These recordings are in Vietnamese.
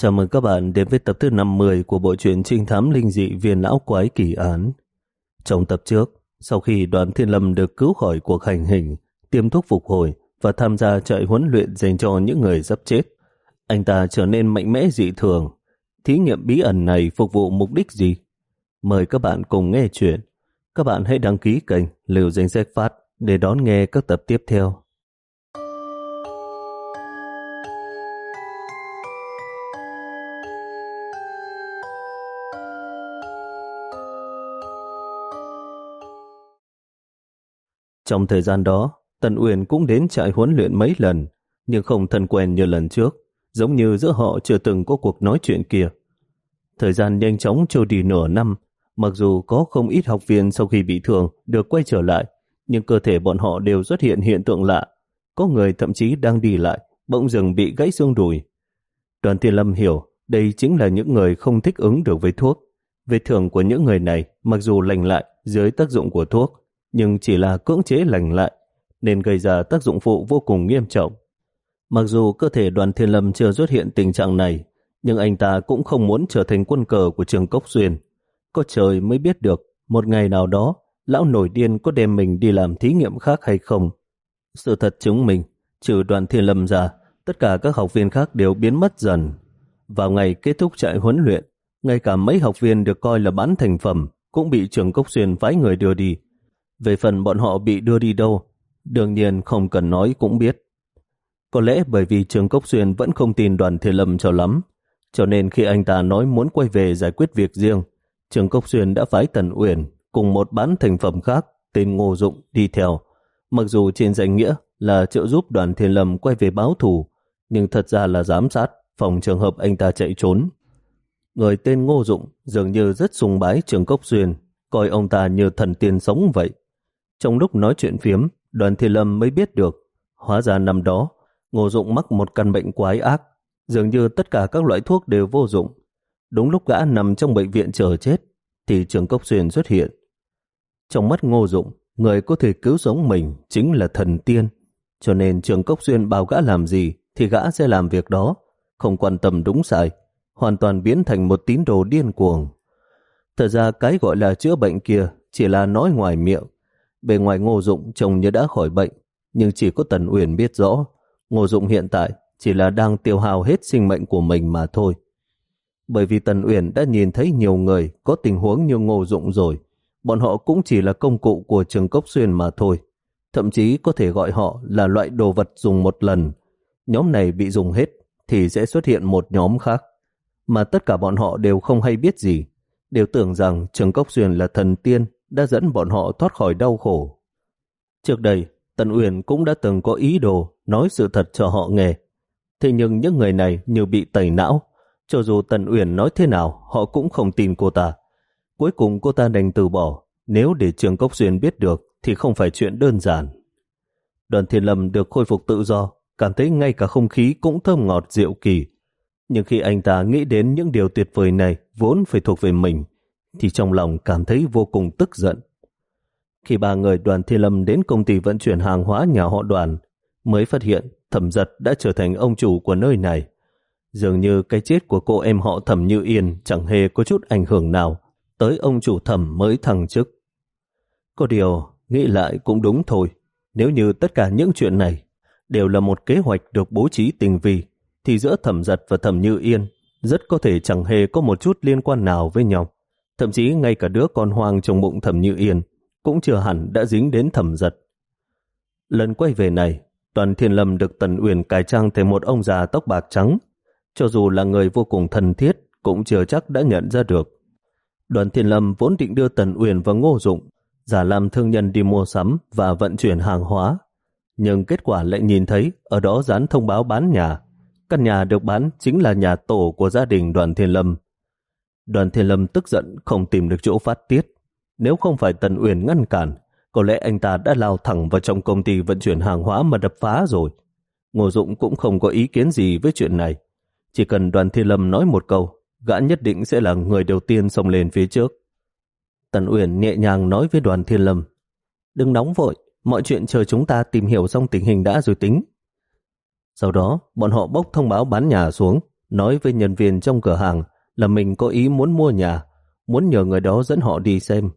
Chào mừng các bạn đến với tập thứ 50 của bộ truyện trinh thám linh dị viên não quái kỳ án. Trong tập trước, sau khi đoàn thiên lâm được cứu khỏi cuộc hành hình, tiêm thuốc phục hồi và tham gia trại huấn luyện dành cho những người sắp chết, anh ta trở nên mạnh mẽ dị thường. Thí nghiệm bí ẩn này phục vụ mục đích gì? Mời các bạn cùng nghe chuyện. Các bạn hãy đăng ký kênh Liều Danh Sách Phát để đón nghe các tập tiếp theo. Trong thời gian đó, Tần Uyển cũng đến trại huấn luyện mấy lần, nhưng không thân quen như lần trước, giống như giữa họ chưa từng có cuộc nói chuyện kia. Thời gian nhanh chóng trôi đi nửa năm, mặc dù có không ít học viên sau khi bị thương được quay trở lại, nhưng cơ thể bọn họ đều xuất hiện hiện tượng lạ. Có người thậm chí đang đi lại, bỗng dừng bị gãy xương đùi. Đoàn Thiên Lâm hiểu đây chính là những người không thích ứng được với thuốc. Vết thương của những người này mặc dù lành lại dưới tác dụng của thuốc, nhưng chỉ là cưỡng chế lành lại, nên gây ra tác dụng phụ vô cùng nghiêm trọng. Mặc dù cơ thể đoàn thiên lâm chưa xuất hiện tình trạng này, nhưng anh ta cũng không muốn trở thành quân cờ của trường Cốc Xuyên. Có trời mới biết được, một ngày nào đó, lão nổi điên có đem mình đi làm thí nghiệm khác hay không. Sự thật chứng minh, trừ đoàn thiên lâm ra, tất cả các học viên khác đều biến mất dần. Vào ngày kết thúc trại huấn luyện, ngay cả mấy học viên được coi là bán thành phẩm cũng bị trường Cốc Xuyên phái người đưa đi. Về phần bọn họ bị đưa đi đâu, đương nhiên không cần nói cũng biết. Có lẽ bởi vì Trường Cốc Xuyên vẫn không tin đoàn Thiên Lâm cho lắm, cho nên khi anh ta nói muốn quay về giải quyết việc riêng, Trường Cốc Xuyên đã phái Tần Uyển cùng một bán thành phẩm khác tên Ngô Dụng đi theo. Mặc dù trên danh nghĩa là trợ giúp đoàn Thiên Lâm quay về báo thù, nhưng thật ra là giám sát phòng trường hợp anh ta chạy trốn. Người tên Ngô Dụng dường như rất sùng bái Trường Cốc Xuyên, coi ông ta như thần tiên sống vậy. Trong lúc nói chuyện phiếm, đoàn thiên lâm mới biết được, hóa ra năm đó, Ngô Dụng mắc một căn bệnh quái ác, dường như tất cả các loại thuốc đều vô dụng. Đúng lúc gã nằm trong bệnh viện chờ chết, thì trường cốc xuyên xuất hiện. Trong mắt Ngô Dụng, người có thể cứu sống mình chính là thần tiên, cho nên trường cốc xuyên bảo gã làm gì thì gã sẽ làm việc đó, không quan tâm đúng sai, hoàn toàn biến thành một tín đồ điên cuồng. Thật ra cái gọi là chữa bệnh kia chỉ là nói ngoài miệng, Bề ngoài Ngô Dụng trông như đã khỏi bệnh, nhưng chỉ có Tần Uyển biết rõ, Ngô Dụng hiện tại chỉ là đang tiêu hao hết sinh mệnh của mình mà thôi. Bởi vì Tần Uyển đã nhìn thấy nhiều người có tình huống như Ngô Dụng rồi, bọn họ cũng chỉ là công cụ của trường cốc xuyên mà thôi. Thậm chí có thể gọi họ là loại đồ vật dùng một lần. Nhóm này bị dùng hết thì sẽ xuất hiện một nhóm khác. Mà tất cả bọn họ đều không hay biết gì, đều tưởng rằng trường cốc xuyên là thần tiên đã dẫn bọn họ thoát khỏi đau khổ. Trước đây, Tần Uyển cũng đã từng có ý đồ nói sự thật cho họ nghe. Thế nhưng những người này như bị tẩy não, cho dù Tần Uyển nói thế nào, họ cũng không tin cô ta. Cuối cùng cô ta đành từ bỏ, nếu để Trường Cốc Xuyên biết được thì không phải chuyện đơn giản. Đoàn Thiên Lâm được khôi phục tự do, cảm thấy ngay cả không khí cũng thơm ngọt diệu kỳ. Nhưng khi anh ta nghĩ đến những điều tuyệt vời này vốn phải thuộc về mình, thì trong lòng cảm thấy vô cùng tức giận. Khi ba người đoàn thiên lâm đến công ty vận chuyển hàng hóa nhà họ đoàn, mới phát hiện thẩm giật đã trở thành ông chủ của nơi này. Dường như cái chết của cô em họ thẩm như yên chẳng hề có chút ảnh hưởng nào tới ông chủ thẩm mới thăng chức. Có điều, nghĩ lại cũng đúng thôi. Nếu như tất cả những chuyện này đều là một kế hoạch được bố trí tình vi, thì giữa thẩm giật và thẩm như yên rất có thể chẳng hề có một chút liên quan nào với nhau. Thậm chí ngay cả đứa con hoang trong bụng thẩm như yên cũng chưa hẳn đã dính đến thẩm giật. Lần quay về này, toàn thiên lâm được Tần Uyển cải trang thành một ông già tóc bạc trắng. Cho dù là người vô cùng thân thiết, cũng chưa chắc đã nhận ra được. Đoàn thiên lâm vốn định đưa Tần Uyển và Ngô Dụng giả làm thương nhân đi mua sắm và vận chuyển hàng hóa. Nhưng kết quả lại nhìn thấy ở đó dán thông báo bán nhà. Căn nhà được bán chính là nhà tổ của gia đình đoàn thiên lâm. Đoàn Thiên Lâm tức giận không tìm được chỗ phát tiết. Nếu không phải Tần Uyển ngăn cản, có lẽ anh ta đã lao thẳng vào trong công ty vận chuyển hàng hóa mà đập phá rồi. Ngô Dũng cũng không có ý kiến gì với chuyện này. Chỉ cần đoàn Thiên Lâm nói một câu, gã nhất định sẽ là người đầu tiên xông lên phía trước. Tần Uyển nhẹ nhàng nói với đoàn Thiên Lâm, đừng nóng vội, mọi chuyện chờ chúng ta tìm hiểu xong tình hình đã rồi tính. Sau đó, bọn họ bốc thông báo bán nhà xuống, nói với nhân viên trong cửa hàng là mình có ý muốn mua nhà, muốn nhờ người đó dẫn họ đi xem.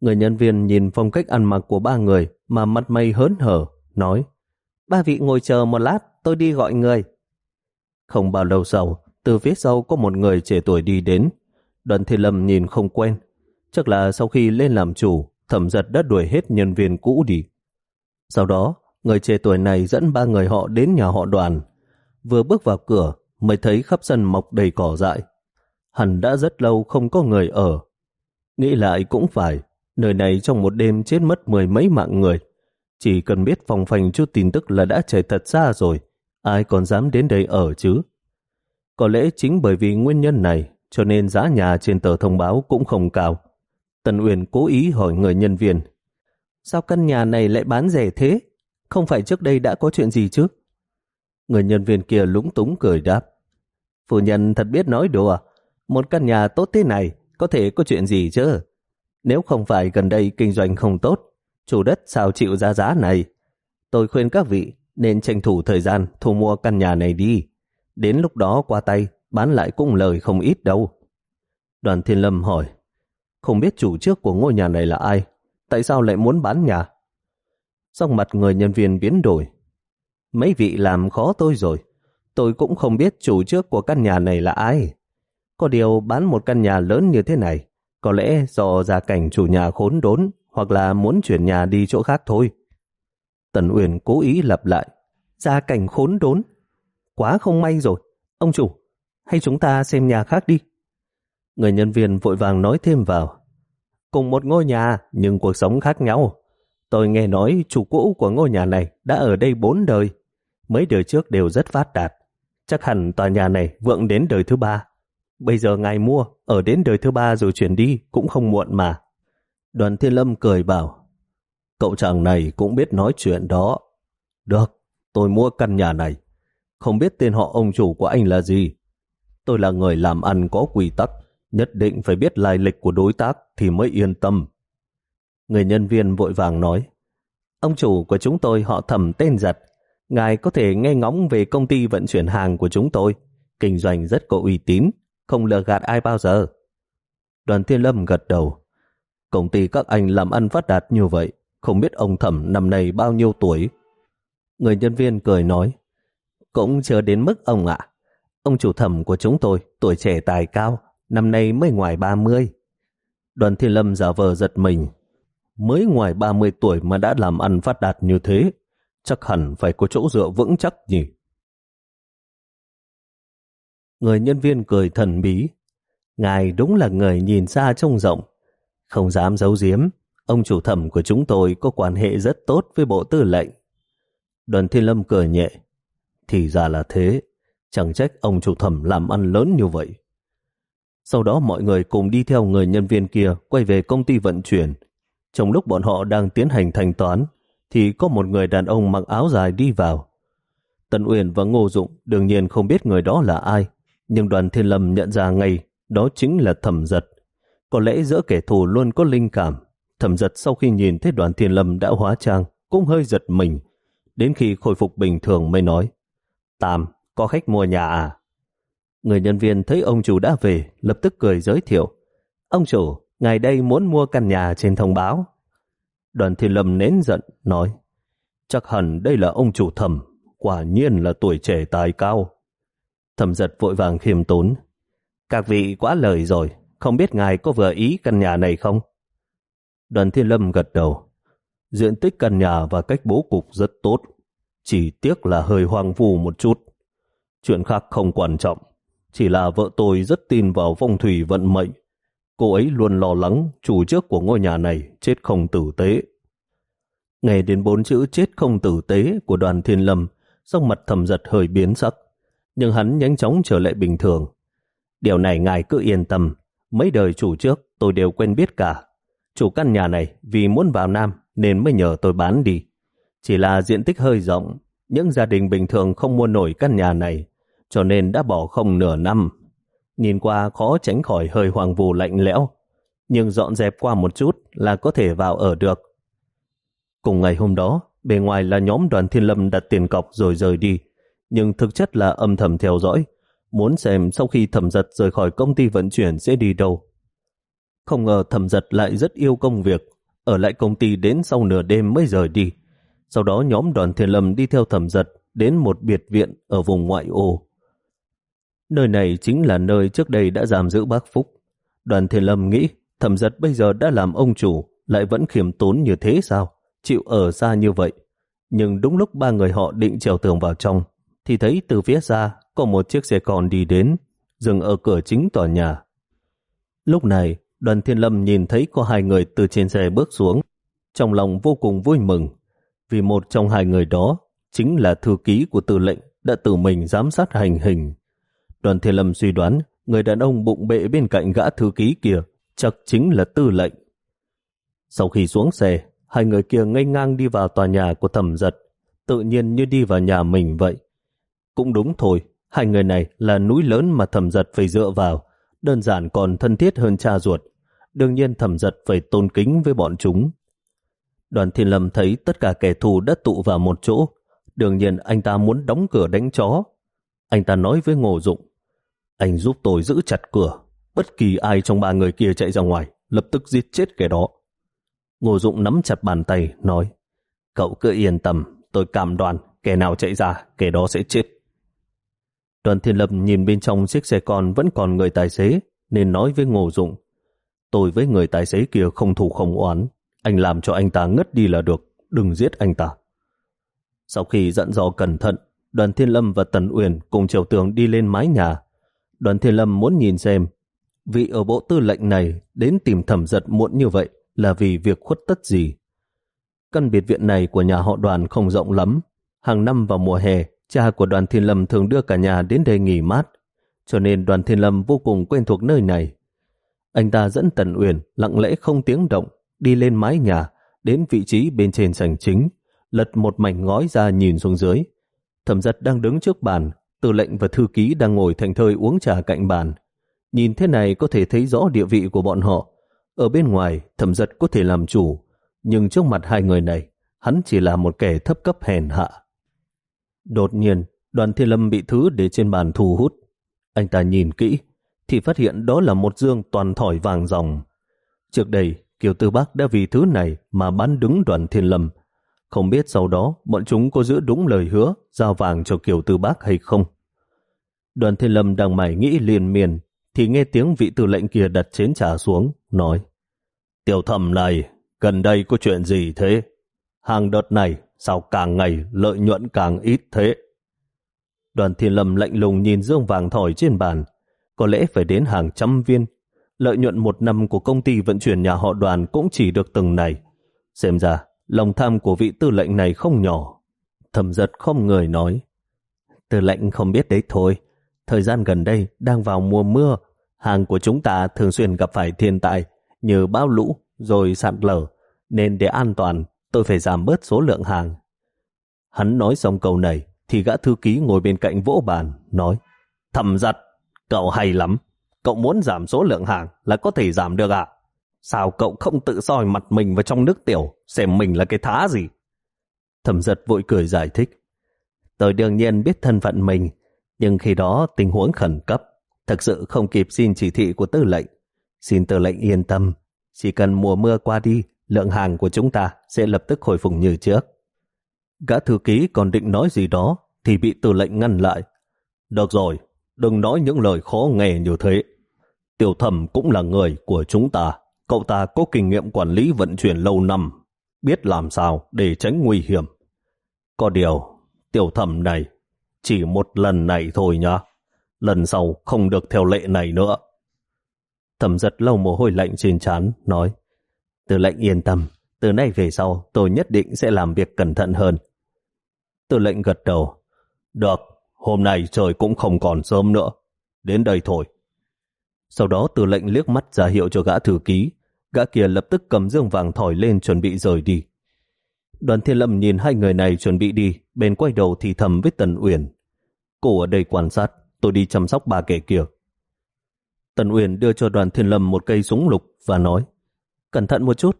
Người nhân viên nhìn phong cách ăn mặc của ba người mà mặt mày hớn hở, nói Ba vị ngồi chờ một lát, tôi đi gọi người. Không bao lâu sau, từ phía sau có một người trẻ tuổi đi đến. Đoàn Thiên Lâm nhìn không quen. Chắc là sau khi lên làm chủ, thẩm giật đã đuổi hết nhân viên cũ đi. Sau đó, người trẻ tuổi này dẫn ba người họ đến nhà họ đoàn. Vừa bước vào cửa, mới thấy khắp sân mọc đầy cỏ dại. Hẳn đã rất lâu không có người ở. Nghĩ lại cũng phải, nơi này trong một đêm chết mất mười mấy mạng người. Chỉ cần biết phòng phành chút tin tức là đã chạy thật xa rồi, ai còn dám đến đây ở chứ? Có lẽ chính bởi vì nguyên nhân này, cho nên giá nhà trên tờ thông báo cũng không cao. Tần Uyển cố ý hỏi người nhân viên, sao căn nhà này lại bán rẻ thế? Không phải trước đây đã có chuyện gì chứ? Người nhân viên kia lúng túng cười đáp, Phu nhân thật biết nói đùa, một căn nhà tốt thế này có thể có chuyện gì chứ? Nếu không phải gần đây kinh doanh không tốt, chủ đất sao chịu ra giá này? Tôi khuyên các vị nên tranh thủ thời gian thu mua căn nhà này đi. Đến lúc đó qua tay, bán lại cũng lời không ít đâu. Đoàn Thiên Lâm hỏi, không biết chủ trước của ngôi nhà này là ai? Tại sao lại muốn bán nhà? Xong mặt người nhân viên biến đổi. Mấy vị làm khó tôi rồi. Tôi cũng không biết chủ trước của căn nhà này là ai. Có điều bán một căn nhà lớn như thế này, có lẽ do gia cảnh chủ nhà khốn đốn hoặc là muốn chuyển nhà đi chỗ khác thôi. Tần Uyển cố ý lặp lại. Gia cảnh khốn đốn. Quá không may rồi. Ông chủ, hay chúng ta xem nhà khác đi. Người nhân viên vội vàng nói thêm vào. Cùng một ngôi nhà, nhưng cuộc sống khác nhau. Tôi nghe nói chủ cũ của ngôi nhà này đã ở đây bốn đời. Mấy đời trước đều rất phát đạt. Chắc hẳn tòa nhà này vượng đến đời thứ ba. Bây giờ ngài mua, ở đến đời thứ ba rồi chuyển đi cũng không muộn mà. Đoàn Thiên Lâm cười bảo, cậu chàng này cũng biết nói chuyện đó. Được, tôi mua căn nhà này. Không biết tên họ ông chủ của anh là gì. Tôi là người làm ăn có quy tắc, nhất định phải biết lai lịch của đối tác thì mới yên tâm. Người nhân viên vội vàng nói, ông chủ của chúng tôi họ thầm tên giật. Ngài có thể nghe ngóng về công ty vận chuyển hàng của chúng tôi. Kinh doanh rất có uy tín, không lừa gạt ai bao giờ. Đoàn Thiên Lâm gật đầu. Công ty các anh làm ăn phát đạt như vậy, không biết ông thẩm năm nay bao nhiêu tuổi. Người nhân viên cười nói, cũng chưa đến mức ông ạ. Ông chủ thẩm của chúng tôi, tuổi trẻ tài cao, năm nay mới ngoài 30. Đoàn Thiên Lâm giả vờ giật mình. Mới ngoài 30 tuổi mà đã làm ăn phát đạt như thế, chắc hẳn phải có chỗ dựa vững chắc nhỉ. Người nhân viên cười thần bí. Ngài đúng là người nhìn xa trông rộng. Không dám giấu giếm, ông chủ thẩm của chúng tôi có quan hệ rất tốt với bộ tư lệnh. Đoàn Thiên Lâm cười nhẹ. Thì ra là thế, chẳng trách ông chủ thẩm làm ăn lớn như vậy. Sau đó mọi người cùng đi theo người nhân viên kia quay về công ty vận chuyển. Trong lúc bọn họ đang tiến hành thanh toán, thì có một người đàn ông mặc áo dài đi vào. Tần Uyển và Ngô Dụng đương nhiên không biết người đó là ai, nhưng đoàn thiên lâm nhận ra ngay đó chính là thẩm giật. Có lẽ giữa kẻ thù luôn có linh cảm. Thẩm giật sau khi nhìn thấy đoàn thiên lâm đã hóa trang, cũng hơi giật mình. Đến khi khôi phục bình thường mới nói, Tam, có khách mua nhà à? Người nhân viên thấy ông chủ đã về, lập tức cười giới thiệu. Ông chủ, ngày đây muốn mua căn nhà trên thông báo. Đoàn thiên lâm nén giận, nói, chắc hẳn đây là ông chủ thẩm, quả nhiên là tuổi trẻ tài cao. Thẩm giật vội vàng khiêm tốn. Các vị quá lời rồi, không biết ngài có vừa ý căn nhà này không? Đoàn Thiên Lâm gật đầu. Diện tích căn nhà và cách bố cục rất tốt, chỉ tiếc là hơi hoang vu một chút. Chuyện khác không quan trọng, chỉ là vợ tôi rất tin vào phong thủy vận mệnh. Cô ấy luôn lo lắng chủ trước của ngôi nhà này chết không tử tế. Nghe đến bốn chữ chết không tử tế của đoàn thiên lâm, sắc mặt thầm giật hơi biến sắc nhưng hắn nhanh chóng trở lại bình thường. Điều này ngài cứ yên tâm, mấy đời chủ trước tôi đều quen biết cả. Chủ căn nhà này vì muốn vào Nam nên mới nhờ tôi bán đi. Chỉ là diện tích hơi rộng, những gia đình bình thường không mua nổi căn nhà này, cho nên đã bỏ không nửa năm. Nhìn qua khó tránh khỏi hơi hoàng vù lạnh lẽo, nhưng dọn dẹp qua một chút là có thể vào ở được. Cùng ngày hôm đó, bề ngoài là nhóm đoàn thiên lâm đặt tiền cọc rồi rời đi, nhưng thực chất là âm thầm theo dõi. muốn xem sau khi thẩm giật rời khỏi công ty vận chuyển sẽ đi đâu. Không ngờ thẩm giật lại rất yêu công việc, ở lại công ty đến sau nửa đêm mới rời đi. Sau đó nhóm đoàn thiên lâm đi theo thẩm giật đến một biệt viện ở vùng ngoại ô. Nơi này chính là nơi trước đây đã giam giữ bác Phúc. Đoàn thiên lâm nghĩ thẩm giật bây giờ đã làm ông chủ, lại vẫn khiêm tốn như thế sao? Chịu ở xa như vậy. Nhưng đúng lúc ba người họ định trèo tường vào trong, thì thấy từ phía xa có một chiếc xe con đi đến, dừng ở cửa chính tòa nhà. Lúc này, đoàn thiên lâm nhìn thấy có hai người từ trên xe bước xuống, trong lòng vô cùng vui mừng, vì một trong hai người đó chính là thư ký của tư lệnh đã tự mình giám sát hành hình. Đoàn thiên lâm suy đoán người đàn ông bụng bệ bên cạnh gã thư ký kia chắc chính là tư lệnh. Sau khi xuống xe, hai người kia ngây ngang đi vào tòa nhà của thẩm giật, tự nhiên như đi vào nhà mình vậy. Cũng đúng thôi, hai người này là núi lớn mà thẩm giật phải dựa vào, đơn giản còn thân thiết hơn cha ruột. Đương nhiên thẩm giật phải tôn kính với bọn chúng. Đoàn thiên lâm thấy tất cả kẻ thù đã tụ vào một chỗ. Đương nhiên anh ta muốn đóng cửa đánh chó. Anh ta nói với Ngô Dụng, anh giúp tôi giữ chặt cửa. Bất kỳ ai trong ba người kia chạy ra ngoài, lập tức giết chết kẻ đó. Ngô Dụng nắm chặt bàn tay, nói, cậu cứ yên tâm, tôi cảm đoàn kẻ nào chạy ra, kẻ đó sẽ chết. Đoàn Thiên Lâm nhìn bên trong chiếc xe con vẫn còn người tài xế, nên nói với Ngô Dụng, tôi với người tài xế kia không thù không oán, anh làm cho anh ta ngất đi là được, đừng giết anh ta. Sau khi dặn dò cẩn thận, đoàn Thiên Lâm và Tần Uyển cùng Triều Tường đi lên mái nhà. Đoàn Thiên Lâm muốn nhìn xem, vị ở bộ tư lệnh này đến tìm thẩm giật muộn như vậy là vì việc khuất tất gì. Căn biệt viện này của nhà họ đoàn không rộng lắm. Hàng năm vào mùa hè, cha của đoàn Thiên Lâm thường đưa cả nhà đến đây nghỉ mát, cho nên đoàn Thiên Lâm vô cùng quen thuộc nơi này. Anh ta dẫn Tần Uyển lặng lẽ không tiếng động, đi lên mái nhà, đến vị trí bên trên sảnh chính, lật một mảnh ngói ra nhìn xuống dưới. Thẩm giật đang đứng trước bàn, tư lệnh và thư ký đang ngồi thành thơi uống trà cạnh bàn. Nhìn thế này có thể thấy rõ địa vị của bọn họ. Ở bên ngoài, thẩm giật có thể làm chủ, nhưng trước mặt hai người này, hắn chỉ là một kẻ thấp cấp hèn hạ. Đột nhiên, đoàn thiên lâm bị thứ để trên bàn thu hút. Anh ta nhìn kỹ, thì phát hiện đó là một dương toàn thỏi vàng ròng. Trước đây, Kiều Tư Bác đã vì thứ này mà bán đứng đoàn thiên lâm. Không biết sau đó bọn chúng có giữ đúng lời hứa giao vàng cho Kiều Tư Bác hay không. Đoàn thiên lâm đang mải nghĩ liền miền thì nghe tiếng vị tư lệnh kia đặt chén trà xuống, nói Tiểu thẩm này, gần đây có chuyện gì thế? Hàng đợt này sao càng ngày lợi nhuận càng ít thế? Đoàn thiên lâm lạnh lùng nhìn dương vàng thỏi trên bàn, có lẽ phải đến hàng trăm viên. Lợi nhuận một năm của công ty vận chuyển nhà họ đoàn cũng chỉ được từng này. Xem ra, lòng tham của vị tư lệnh này không nhỏ. Thẩm giật không người nói. Tư lệnh không biết đấy thôi. Thời gian gần đây đang vào mùa mưa. Hàng của chúng ta thường xuyên gặp phải thiên tai như bão lũ rồi sạt lở. Nên để an toàn, tôi phải giảm bớt số lượng hàng. Hắn nói xong câu này thì gã thư ký ngồi bên cạnh vỗ bàn, nói thầm giật, cậu hay lắm. Cậu muốn giảm số lượng hàng là có thể giảm được à? Sao cậu không tự soi mặt mình vào trong nước tiểu xem mình là cái thá gì? Thẩm giật vội cười giải thích. Tôi đương nhiên biết thân phận mình, nhưng khi đó tình huống khẩn cấp, thật sự không kịp xin chỉ thị của tư lệnh. Xin tư lệnh yên tâm, chỉ cần mùa mưa qua đi, lượng hàng của chúng ta sẽ lập tức hồi phục như trước. Gã thư ký còn định nói gì đó thì bị tư lệnh ngăn lại. Được rồi, đừng nói những lời khó nghe như thế. Tiểu thẩm cũng là người của chúng ta. Cậu ta có kinh nghiệm quản lý vận chuyển lâu năm, biết làm sao để tránh nguy hiểm. Có điều, tiểu thẩm này chỉ một lần này thôi nhá. Lần sau không được theo lệ này nữa. Thẩm giật lâu mồ hôi lạnh trên trán nói từ lệnh yên tâm, từ nay về sau tôi nhất định sẽ làm việc cẩn thận hơn. Từ lệnh gật đầu. Được, hôm nay trời cũng không còn sớm nữa. Đến đây thôi. Sau đó từ lệnh liếc mắt ra hiệu cho gã thư ký. Gã kia lập tức cầm dương vàng thỏi lên chuẩn bị rời đi. Đoàn thiên lâm nhìn hai người này chuẩn bị đi, bên quay đầu thì thầm với Tần Uyển. Cô ở đây quan sát, tôi đi chăm sóc bà kẻ kia. Tần Uyển đưa cho đoàn thiên lâm một cây súng lục và nói, cẩn thận một chút.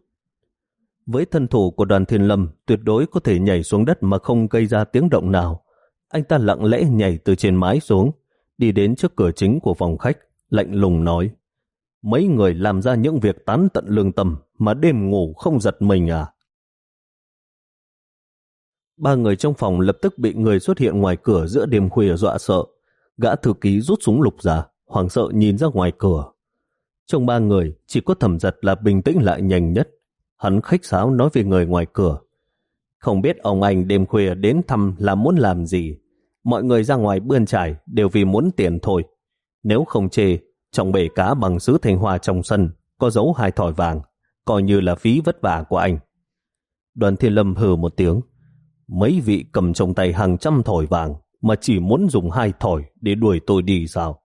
Với thân thủ của đoàn thiên lâm, tuyệt đối có thể nhảy xuống đất mà không gây ra tiếng động nào. Anh ta lặng lẽ nhảy từ trên mái xuống, đi đến trước cửa chính của phòng khách, lạnh lùng nói. Mấy người làm ra những việc tán tận lương tâm mà đêm ngủ không giật mình à? Ba người trong phòng lập tức bị người xuất hiện ngoài cửa giữa đêm khuya dọa sợ. Gã thư ký rút súng lục ra, hoảng sợ nhìn ra ngoài cửa. Trong ba người, chỉ có thẩm giật là bình tĩnh lại nhanh nhất. Hắn khách sáo nói về người ngoài cửa. Không biết ông anh đêm khuya đến thăm là muốn làm gì. Mọi người ra ngoài bươn trải đều vì muốn tiền thôi. Nếu không chê, trong bể cá bằng sứ thanh hoa trong sân có dấu hai thỏi vàng, coi như là phí vất vả của anh. Đoàn thiên lâm hừ một tiếng. Mấy vị cầm trong tay hàng trăm thỏi vàng mà chỉ muốn dùng hai thỏi để đuổi tôi đi sao?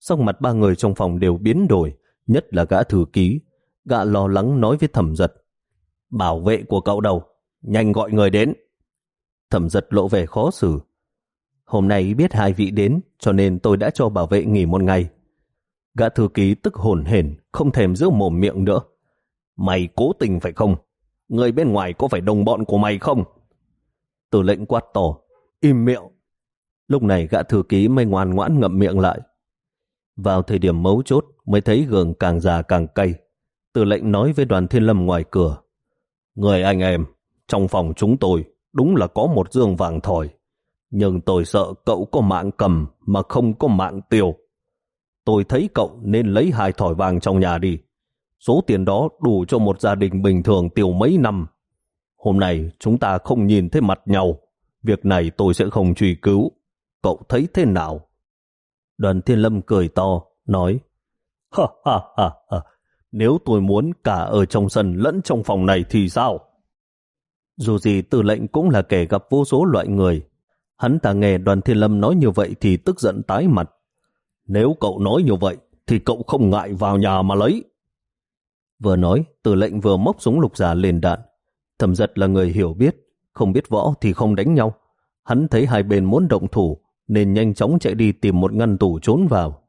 Sau mặt ba người trong phòng đều biến đổi, nhất là gã thư ký. Gã lo lắng nói với thẩm giật. Bảo vệ của cậu đâu? Nhanh gọi người đến. Thẩm giật lộ vẻ khó xử. Hôm nay biết hai vị đến, cho nên tôi đã cho bảo vệ nghỉ một ngày. Gã thư ký tức hồn hển, không thèm giữ mồm miệng nữa. Mày cố tình phải không? Người bên ngoài có phải đồng bọn của mày không? Từ lệnh quát tỏ im miệng. Lúc này gã thư ký mới ngoan ngoãn ngậm miệng lại. Vào thời điểm mấu chốt mới thấy gường càng già càng cay. Từ lệnh nói với đoàn thiên lâm ngoài cửa. Người anh em, trong phòng chúng tôi đúng là có một dương vàng thỏi. Nhưng tôi sợ cậu có mạng cầm mà không có mạng tiêu. Tôi thấy cậu nên lấy hai thỏi vàng trong nhà đi. Số tiền đó đủ cho một gia đình bình thường tiêu mấy năm. Hôm nay chúng ta không nhìn thấy mặt nhau. Việc này tôi sẽ không truy cứu. Cậu thấy thế nào? Đoàn Thiên Lâm cười to, nói Ha ha ha ha, nếu tôi muốn cả ở trong sân lẫn trong phòng này thì sao? Dù gì tư lệnh cũng là kẻ gặp vô số loại người. Hắn ta nghe đoàn Thiên Lâm nói như vậy thì tức giận tái mặt. Nếu cậu nói như vậy thì cậu không ngại vào nhà mà lấy. Vừa nói, tư lệnh vừa móc súng lục giả lên đạn. Thẩm giật là người hiểu biết, không biết võ thì không đánh nhau. Hắn thấy hai bên muốn động thủ, nên nhanh chóng chạy đi tìm một ngăn tủ trốn vào.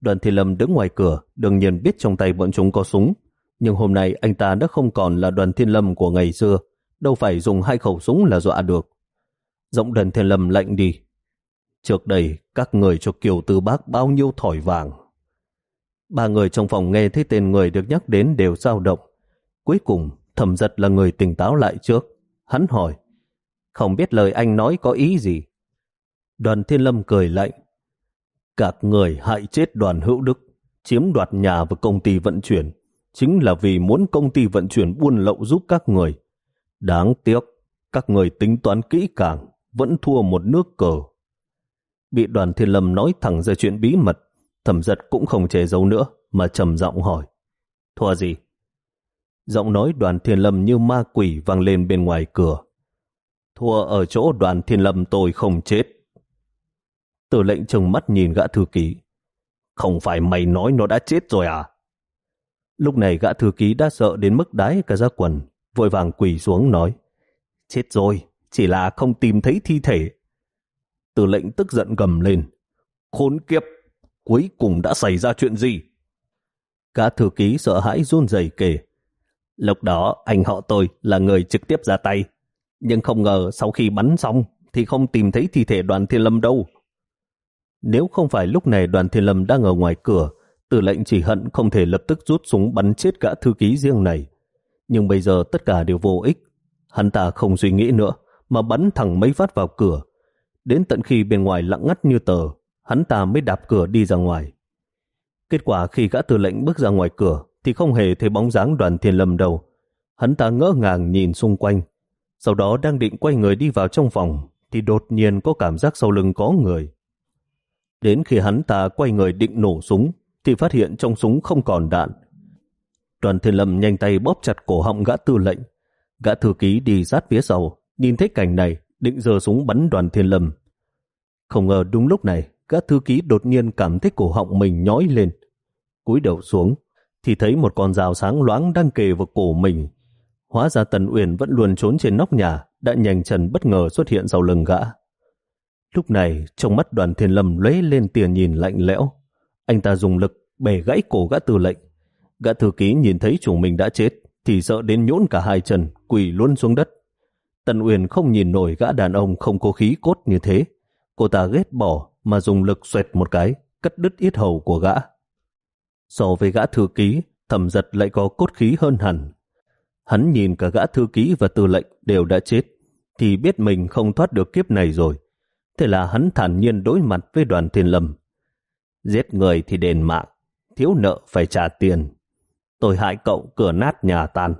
Đoàn Thiên Lâm đứng ngoài cửa, đương nhiên biết trong tay bọn chúng có súng. Nhưng hôm nay anh ta đã không còn là đoàn Thiên Lâm của ngày xưa, đâu phải dùng hai khẩu súng là dọa được. Giọng đoàn Thiên Lâm lạnh đi. Trước đây, các người cho Kiều Tư Bác bao nhiêu thỏi vàng. Ba người trong phòng nghe thấy tên người được nhắc đến đều dao động. Cuối cùng, thẩm giật là người tỉnh táo lại trước. Hắn hỏi, không biết lời anh nói có ý gì. Đoàn Thiên Lâm cười lạnh. Các người hại chết đoàn hữu đức, chiếm đoạt nhà và công ty vận chuyển, chính là vì muốn công ty vận chuyển buôn lậu giúp các người. Đáng tiếc, các người tính toán kỹ càng, vẫn thua một nước cờ. Bị đoàn Thiên Lâm nói thẳng ra chuyện bí mật, thẩm giật cũng không che giấu nữa, mà trầm giọng hỏi. Thua gì? Giọng nói đoàn Thiên Lâm như ma quỷ vang lên bên ngoài cửa. Thua ở chỗ đoàn Thiên Lâm tôi không chết. Tử lệnh trừng mắt nhìn gã thư ký. Không phải mày nói nó đã chết rồi à? Lúc này gã thư ký đã sợ đến mức đái cả ra quần, vội vàng quỳ xuống nói. Chết rồi, chỉ là không tìm thấy thi thể. Tử lệnh tức giận gầm lên. Khốn kiếp, cuối cùng đã xảy ra chuyện gì? Gã thư ký sợ hãi run rẩy kể. Lúc đó anh họ tôi là người trực tiếp ra tay. Nhưng không ngờ sau khi bắn xong thì không tìm thấy thi thể đoàn thiên lâm đâu. Nếu không phải lúc này đoàn thiên lâm đang ở ngoài cửa, tử lệnh chỉ hận không thể lập tức rút súng bắn chết cả thư ký riêng này. Nhưng bây giờ tất cả đều vô ích. Hắn ta không suy nghĩ nữa, mà bắn thẳng mấy phát vào cửa. Đến tận khi bên ngoài lặng ngắt như tờ, hắn ta mới đạp cửa đi ra ngoài. Kết quả khi gã tư lệnh bước ra ngoài cửa, thì không hề thấy bóng dáng đoàn thiên lâm đâu. Hắn ta ngỡ ngàng nhìn xung quanh. Sau đó đang định quay người đi vào trong phòng, thì đột nhiên có cảm giác sau lưng có người. Đến khi hắn ta quay người định nổ súng, thì phát hiện trong súng không còn đạn. Đoàn thiên lâm nhanh tay bóp chặt cổ họng gã tư lệnh. Gã thư ký đi sát phía sau, nhìn thấy cảnh này, định giơ súng bắn đoàn thiên lâm. Không ngờ đúng lúc này, gã thư ký đột nhiên cảm thấy cổ họng mình nhói lên. cúi đầu xuống, thì thấy một con rào sáng loáng đang kề vào cổ mình. Hóa ra Tần Uyển vẫn luôn trốn trên nóc nhà, đã nhanh chân bất ngờ xuất hiện sau lưng gã. Lúc này, trong mắt đoàn thiên lâm lấy lên tiền nhìn lạnh lẽo. Anh ta dùng lực bẻ gãy cổ gã tư lệnh. Gã thư ký nhìn thấy chủ mình đã chết, thì sợ đến nhũn cả hai chân, quỳ luôn xuống đất. Tần Uyển không nhìn nổi gã đàn ông không có khí cốt như thế. Cô ta ghét bỏ, mà dùng lực xoẹt một cái, cắt đứt yết hầu của gã. So với gã thư ký, thẩm giật lại có cốt khí hơn hẳn. Hắn nhìn cả gã thư ký và tư lệnh đều đã chết, thì biết mình không thoát được kiếp này rồi. Thế là hắn thản nhiên đối mặt với đoàn thiên lâm. Giết người thì đền mạng, thiếu nợ phải trả tiền. Tôi hại cậu cửa nát nhà tan.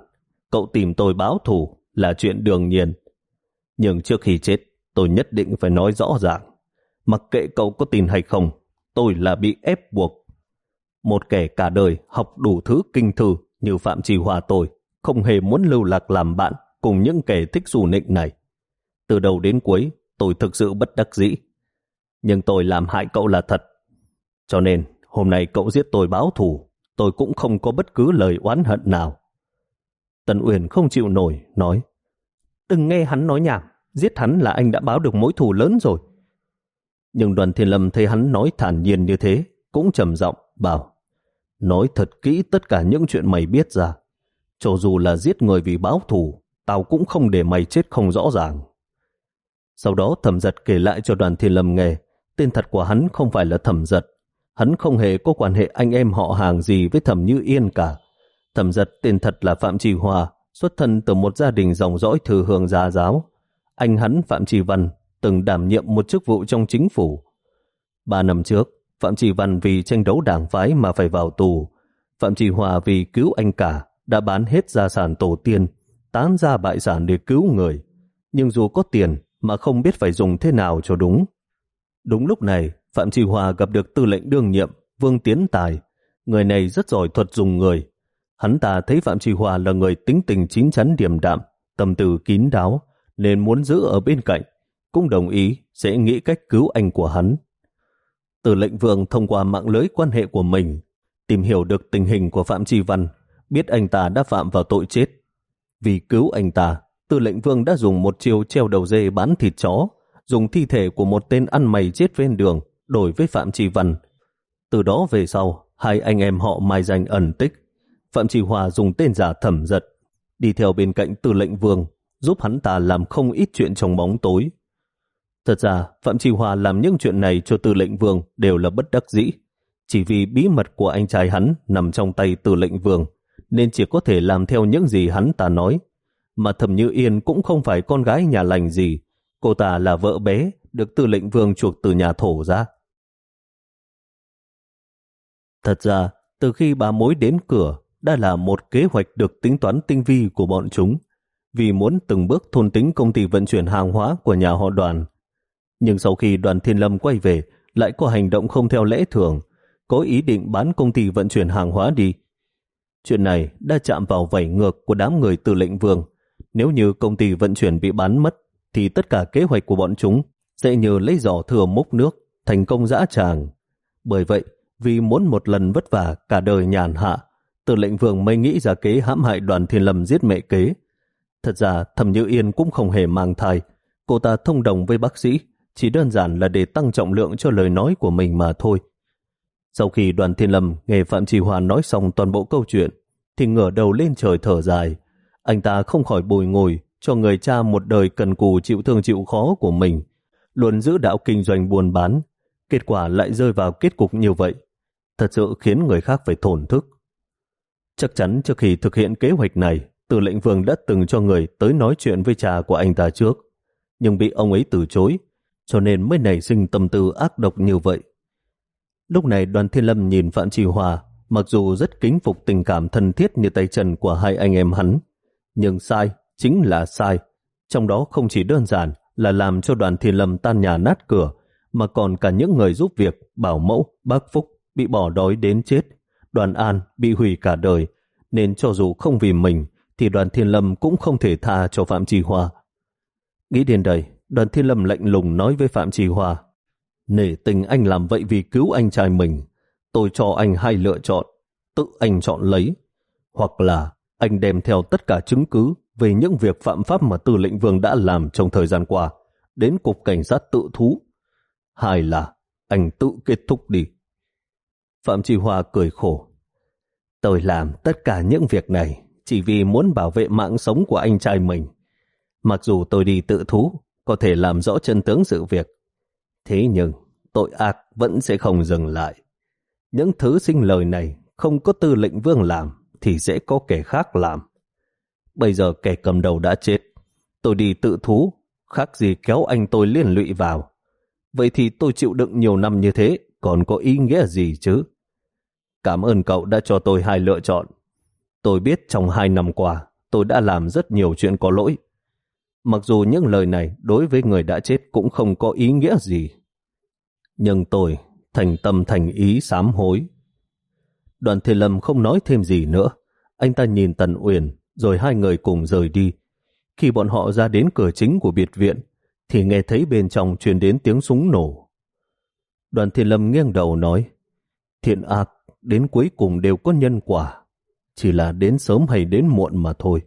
Cậu tìm tôi báo thù là chuyện đương nhiên. Nhưng trước khi chết, tôi nhất định phải nói rõ ràng. Mặc kệ cậu có tin hay không, tôi là bị ép buộc. Một kẻ cả đời học đủ thứ kinh thư như Phạm Trì Hòa tôi, không hề muốn lưu lạc làm bạn cùng những kẻ thích dù nịnh này. Từ đầu đến cuối, tôi thực sự bất đắc dĩ. Nhưng tôi làm hại cậu là thật. Cho nên, hôm nay cậu giết tôi báo thù, tôi cũng không có bất cứ lời oán hận nào. Tần Uyển không chịu nổi, nói Đừng nghe hắn nói nhảm, giết hắn là anh đã báo được mối thù lớn rồi. Nhưng đoàn thiên lâm thấy hắn nói thản nhiên như thế, cũng trầm giọng bảo Nói thật kỹ tất cả những chuyện mày biết ra. Cho dù là giết người vì báo thù, tao cũng không để mày chết không rõ ràng. Sau đó thẩm giật kể lại cho đoàn thiên lâm nghe, tên thật của hắn không phải là thẩm giật. Hắn không hề có quan hệ anh em họ hàng gì với thẩm như yên cả. Thẩm giật tên thật là Phạm Trì Hòa, xuất thân từ một gia đình dòng dõi thừa hương gia giáo. Anh hắn Phạm Trì Văn từng đảm nhiệm một chức vụ trong chính phủ. Ba năm trước, Phạm Trì Văn vì tranh đấu đảng phái mà phải vào tù. Phạm Trì Hòa vì cứu anh cả đã bán hết gia sản tổ tiên, tán ra bại sản để cứu người. Nhưng dù có tiền mà không biết phải dùng thế nào cho đúng. Đúng lúc này, Phạm Trì Hòa gặp được tư lệnh đương nhiệm Vương Tiến Tài. Người này rất giỏi thuật dùng người. Hắn ta thấy Phạm Trì Hòa là người tính tình chín chắn điềm đạm, tâm tư kín đáo, nên muốn giữ ở bên cạnh, cũng đồng ý sẽ nghĩ cách cứu anh của hắn. Từ lệnh vương thông qua mạng lưới quan hệ của mình, tìm hiểu được tình hình của Phạm Tri Văn, biết anh ta đã phạm vào tội chết. Vì cứu anh ta, tư lệnh vương đã dùng một chiều treo đầu dê bán thịt chó, dùng thi thể của một tên ăn mày chết ven đường đổi với Phạm trì Văn. Từ đó về sau, hai anh em họ mai danh ẩn tích. Phạm trì Hòa dùng tên giả thẩm giật, đi theo bên cạnh tư lệnh vương, giúp hắn ta làm không ít chuyện trong bóng tối. Thật ra, Phạm trì Hòa làm những chuyện này cho tư lệnh vương đều là bất đắc dĩ. Chỉ vì bí mật của anh trai hắn nằm trong tay tư lệnh vương, nên chỉ có thể làm theo những gì hắn ta nói. Mà Thẩm Như Yên cũng không phải con gái nhà lành gì. Cô ta là vợ bé, được tư lệnh vương chuộc từ nhà thổ ra. Thật ra, từ khi bà mối đến cửa, đã là một kế hoạch được tính toán tinh vi của bọn chúng, vì muốn từng bước thôn tính công ty vận chuyển hàng hóa của nhà họ đoàn. Nhưng sau khi đoàn Thiên Lâm quay về, lại có hành động không theo lẽ thường, có ý định bán công ty vận chuyển hàng hóa đi. Chuyện này đã chạm vào vảy ngược của đám người từ lệnh vương. Nếu như công ty vận chuyển bị bán mất, thì tất cả kế hoạch của bọn chúng sẽ nhờ lấy giỏ thừa múc nước, thành công dã tràng. Bởi vậy, vì muốn một lần vất vả cả đời nhàn hạ, từ lệnh vương mới nghĩ ra kế hãm hại đoàn thiên lâm giết mẹ kế. Thật ra thẩm như yên cũng không hề mang thai. Cô ta thông đồng với bác sĩ, chỉ đơn giản là để tăng trọng lượng cho lời nói của mình mà thôi. Sau khi đoàn thiên lâm nghe Phạm Trì Hoàn nói xong toàn bộ câu chuyện, thì ngửa đầu lên trời thở dài. Anh ta không khỏi bồi ngồi cho người cha một đời cần cù chịu thương chịu khó của mình, luôn giữ đạo kinh doanh buôn bán. Kết quả lại rơi vào kết cục như vậy. Thật sự khiến người khác phải thổn thức. Chắc chắn trước khi thực hiện kế hoạch này, Tư lệnh vương đã từng cho người tới nói chuyện với cha của anh ta trước, nhưng bị ông ấy từ chối, cho nên mới nảy sinh tâm tư ác độc như vậy. Lúc này đoàn thiên lâm nhìn Phạm Trì Hòa, mặc dù rất kính phục tình cảm thân thiết như tay chân của hai anh em hắn, nhưng sai chính là sai. Trong đó không chỉ đơn giản là làm cho đoàn thiên lâm tan nhà nát cửa, mà còn cả những người giúp việc, bảo mẫu, bác Phúc bị bỏ đói đến chết, đoàn an bị hủy cả đời, nên cho dù không vì mình, thì đoàn thiên lâm cũng không thể tha cho Phạm Trì Hòa. Nghĩ đến đây, đoàn thiên lâm lạnh lùng nói với Phạm Trì Hòa, nể tình anh làm vậy vì cứu anh trai mình, tôi cho anh hai lựa chọn, tự anh chọn lấy, hoặc là anh đem theo tất cả chứng cứ về những việc phạm pháp mà tư lệnh vương đã làm trong thời gian qua, đến cục cảnh sát tự thú. Hai là anh tự kết thúc đi. Phạm Trì Hòa cười khổ. Tôi làm tất cả những việc này chỉ vì muốn bảo vệ mạng sống của anh trai mình. Mặc dù tôi đi tự thú, có thể làm rõ chân tướng sự việc. Thế nhưng, tội ác vẫn sẽ không dừng lại. Những thứ sinh lời này không có tư lệnh vương làm thì dễ có kẻ khác làm. Bây giờ kẻ cầm đầu đã chết. Tôi đi tự thú, khác gì kéo anh tôi liên lụy vào. Vậy thì tôi chịu đựng nhiều năm như thế, còn có ý nghĩa gì chứ? Cảm ơn cậu đã cho tôi hai lựa chọn. Tôi biết trong hai năm qua, tôi đã làm rất nhiều chuyện có lỗi. Mặc dù những lời này đối với người đã chết cũng không có ý nghĩa gì. Nhưng tôi thành tâm thành ý sám hối. Đoàn thiên lâm không nói thêm gì nữa. Anh ta nhìn Tần Uyển, rồi hai người cùng rời đi. Khi bọn họ ra đến cửa chính của biệt viện, thì nghe thấy bên trong truyền đến tiếng súng nổ. Đoàn thiên lâm nghiêng đầu nói, thiện ác đến cuối cùng đều có nhân quả, chỉ là đến sớm hay đến muộn mà thôi.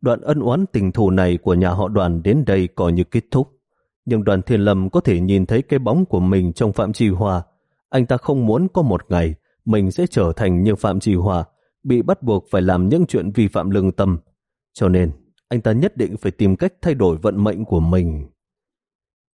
Đoạn ân oán tình thù này của nhà họ đoàn đến đây coi như kết thúc. Nhưng đoàn thiên lâm có thể nhìn thấy cái bóng của mình trong Phạm Trì Hòa. Anh ta không muốn có một ngày mình sẽ trở thành như Phạm Trì Hòa, bị bắt buộc phải làm những chuyện vi phạm lương tâm. Cho nên, anh ta nhất định phải tìm cách thay đổi vận mệnh của mình.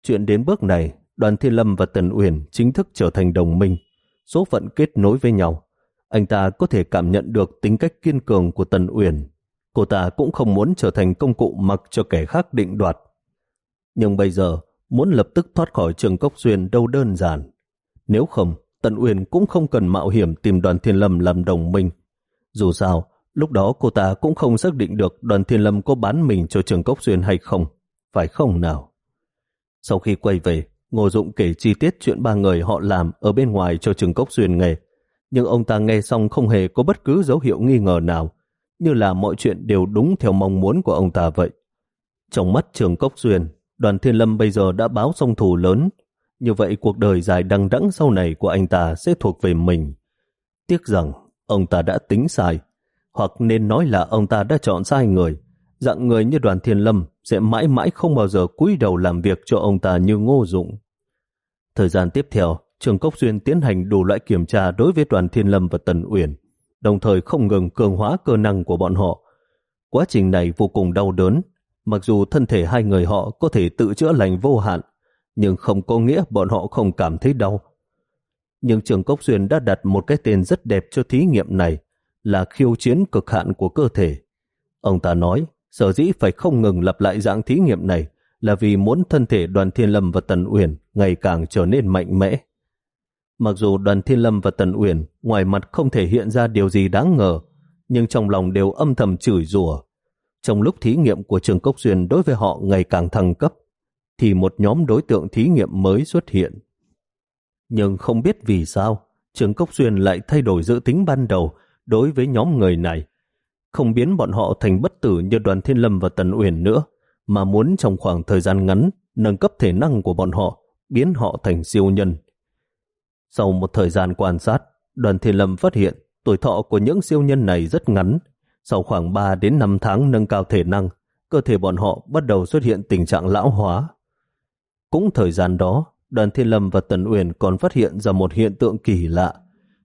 Chuyện đến bước này, đoàn Thiên Lâm và Tần Uyển chính thức trở thành đồng minh, số phận kết nối với nhau. Anh ta có thể cảm nhận được tính cách kiên cường của Tần Uyển. Cô ta cũng không muốn trở thành công cụ mặc cho kẻ khác định đoạt. Nhưng bây giờ, muốn lập tức thoát khỏi trường Cốc Xuyên đâu đơn giản. Nếu không, Tần Uyển cũng không cần mạo hiểm tìm đoàn Thiên Lâm làm đồng minh. Dù sao, lúc đó cô ta cũng không xác định được đoàn Thiên Lâm có bán mình cho trường Cốc Xuyên hay không. Phải không nào? Sau khi quay về, Ngô Dụng kể chi tiết chuyện ba người họ làm ở bên ngoài cho trường Cốc Xuyên nghe. Nhưng ông ta nghe xong không hề có bất cứ dấu hiệu nghi ngờ nào, như là mọi chuyện đều đúng theo mong muốn của ông ta vậy. Trong mắt trường Cốc Xuyên, đoàn Thiên Lâm bây giờ đã báo song thù lớn, như vậy cuộc đời dài đằng đẵng sau này của anh ta sẽ thuộc về mình. Tiếc rằng ông ta đã tính sai, hoặc nên nói là ông ta đã chọn sai người. Dạng người như đoàn thiên lâm sẽ mãi mãi không bao giờ cúi đầu làm việc cho ông ta như ngô dụng. Thời gian tiếp theo, trường Cốc duyên tiến hành đủ loại kiểm tra đối với đoàn thiên lâm và Tần Uyển, đồng thời không ngừng cường hóa cơ năng của bọn họ. Quá trình này vô cùng đau đớn, mặc dù thân thể hai người họ có thể tự chữa lành vô hạn, nhưng không có nghĩa bọn họ không cảm thấy đau. Nhưng trường Cốc Xuyên đã đặt một cái tên rất đẹp cho thí nghiệm này là khiêu chiến cực hạn của cơ thể. Ông ta nói, sở dĩ phải không ngừng lặp lại dạng thí nghiệm này là vì muốn thân thể đoàn Thiên Lâm và Tần Uyển ngày càng trở nên mạnh mẽ. Mặc dù đoàn Thiên Lâm và Tần Uyển ngoài mặt không thể hiện ra điều gì đáng ngờ, nhưng trong lòng đều âm thầm chửi rủa. Trong lúc thí nghiệm của trường Cốc Xuyên đối với họ ngày càng thăng cấp, thì một nhóm đối tượng thí nghiệm mới xuất hiện. Nhưng không biết vì sao, trường Cốc Xuyên lại thay đổi dự tính ban đầu đối với nhóm người này, không biến bọn họ thành bất tử như đoàn Thiên Lâm và Tần Uyển nữa, mà muốn trong khoảng thời gian ngắn nâng cấp thể năng của bọn họ, biến họ thành siêu nhân. Sau một thời gian quan sát, đoàn Thiên Lâm phát hiện tuổi thọ của những siêu nhân này rất ngắn. Sau khoảng 3 đến 5 tháng nâng cao thể năng, cơ thể bọn họ bắt đầu xuất hiện tình trạng lão hóa. Cũng thời gian đó, đoàn Thiên Lâm và Tần Uyển còn phát hiện ra một hiện tượng kỳ lạ.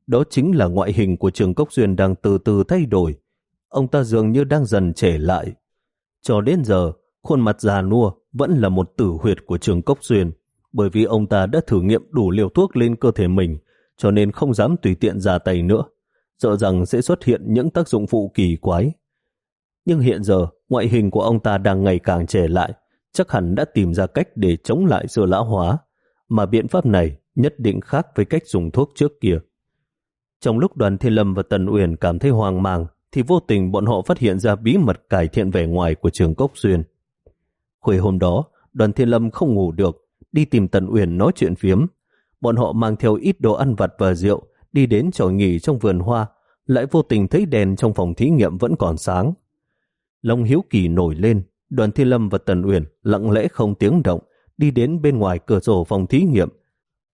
Đó chính là ngoại hình của trường Cốc Duyên đang từ từ thay đổi. Ông ta dường như đang dần trẻ lại. Cho đến giờ, khuôn mặt già nua vẫn là một tử huyệt của trường Cốc Duyên, bởi vì ông ta đã thử nghiệm đủ liều thuốc lên cơ thể mình, cho nên không dám tùy tiện ra tay nữa, sợ rằng sẽ xuất hiện những tác dụng phụ kỳ quái. Nhưng hiện giờ, ngoại hình của ông ta đang ngày càng trẻ lại, chắc hẳn đã tìm ra cách để chống lại sự lão hóa, mà biện pháp này nhất định khác với cách dùng thuốc trước kia. Trong lúc đoàn Thiên Lâm và Tần Uyển cảm thấy hoang mang, thì vô tình bọn họ phát hiện ra bí mật cải thiện vẻ ngoài của trường Cốc Xuyên. Khuya hôm đó, đoàn Thiên Lâm không ngủ được, đi tìm Tần Uyển nói chuyện phiếm. Bọn họ mang theo ít đồ ăn vặt và rượu, đi đến chỗ nghỉ trong vườn hoa, lại vô tình thấy đèn trong phòng thí nghiệm vẫn còn sáng. Long hiếu kỳ nổi lên, đoàn Thiên Lâm và Tần Uyển lặng lẽ không tiếng động, đi đến bên ngoài cửa sổ phòng thí nghiệm.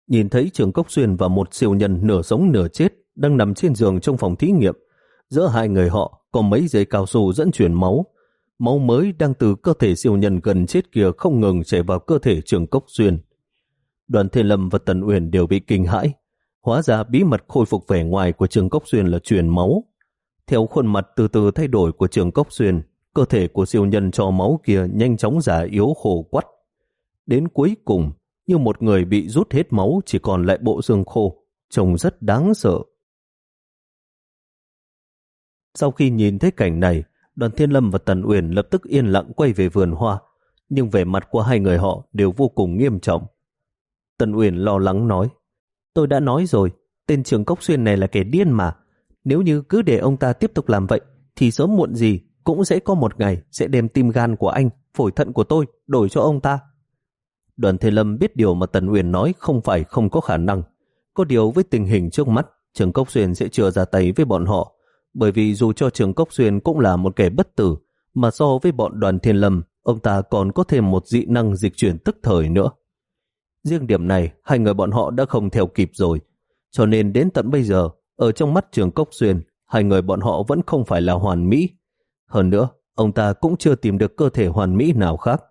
Nhìn thấy trường Cốc Xuyên và một siêu nhân nửa sống nửa chết đang nằm trên giường trong phòng thí nghiệm. Giữa hai người họ có mấy giấy cao su dẫn chuyển máu. Máu mới đang từ cơ thể siêu nhân gần chết kia không ngừng chảy vào cơ thể trường Cốc Xuyên. Đoàn Thiên Lâm và Tần Uyển đều bị kinh hãi. Hóa ra bí mật khôi phục vẻ ngoài của trường Cốc Xuyên là truyền máu. Theo khuôn mặt từ từ thay đổi của trường Cốc Xuyên, cơ thể của siêu nhân cho máu kia nhanh chóng giả yếu khổ quắt. Đến cuối cùng, như một người bị rút hết máu chỉ còn lại bộ xương khô, trông rất đáng sợ. Sau khi nhìn thấy cảnh này, đoàn Thiên Lâm và Tần Uyển lập tức yên lặng quay về vườn hoa, nhưng vẻ mặt của hai người họ đều vô cùng nghiêm trọng. Tần Uyển lo lắng nói, tôi đã nói rồi, tên trường Cốc Xuyên này là kẻ điên mà. Nếu như cứ để ông ta tiếp tục làm vậy, thì sớm muộn gì cũng sẽ có một ngày sẽ đem tim gan của anh, phổi thận của tôi đổi cho ông ta. Đoàn Thế Lâm biết điều mà Tần Uyển nói không phải không có khả năng. Có điều với tình hình trước mắt, Trường Cốc Xuyên sẽ chưa ra tay với bọn họ. Bởi vì dù cho Trường Cốc Xuyên cũng là một kẻ bất tử, mà so với bọn đoàn Thiên Lâm, ông ta còn có thêm một dị năng dịch chuyển tức thời nữa. Riêng điểm này, hai người bọn họ đã không theo kịp rồi. Cho nên đến tận bây giờ, ở trong mắt Trường Cốc Xuyên, hai người bọn họ vẫn không phải là hoàn mỹ. Hơn nữa, ông ta cũng chưa tìm được cơ thể hoàn mỹ nào khác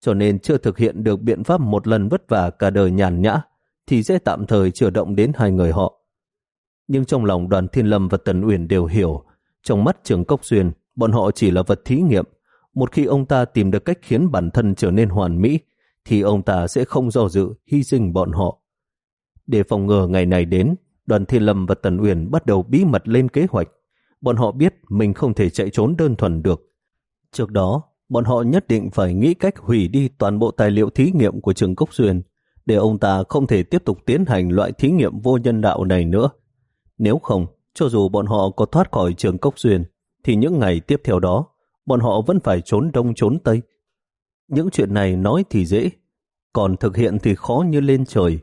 cho nên chưa thực hiện được biện pháp một lần vất vả cả đời nhàn nhã, thì sẽ tạm thời chưa động đến hai người họ. Nhưng trong lòng đoàn Thiên Lâm và Tần Uyển đều hiểu, trong mắt trường Cốc Xuyên, bọn họ chỉ là vật thí nghiệm. Một khi ông ta tìm được cách khiến bản thân trở nên hoàn mỹ, thì ông ta sẽ không do dự hy sinh bọn họ. Để phòng ngừa ngày này đến, đoàn Thiên Lâm và Tần Uyển bắt đầu bí mật lên kế hoạch. Bọn họ biết mình không thể chạy trốn đơn thuần được. Trước đó, bọn họ nhất định phải nghĩ cách hủy đi toàn bộ tài liệu thí nghiệm của trường Cốc Duyên để ông ta không thể tiếp tục tiến hành loại thí nghiệm vô nhân đạo này nữa. Nếu không, cho dù bọn họ có thoát khỏi trường Cốc Duyên, thì những ngày tiếp theo đó, bọn họ vẫn phải trốn đông trốn tây. Những chuyện này nói thì dễ, còn thực hiện thì khó như lên trời.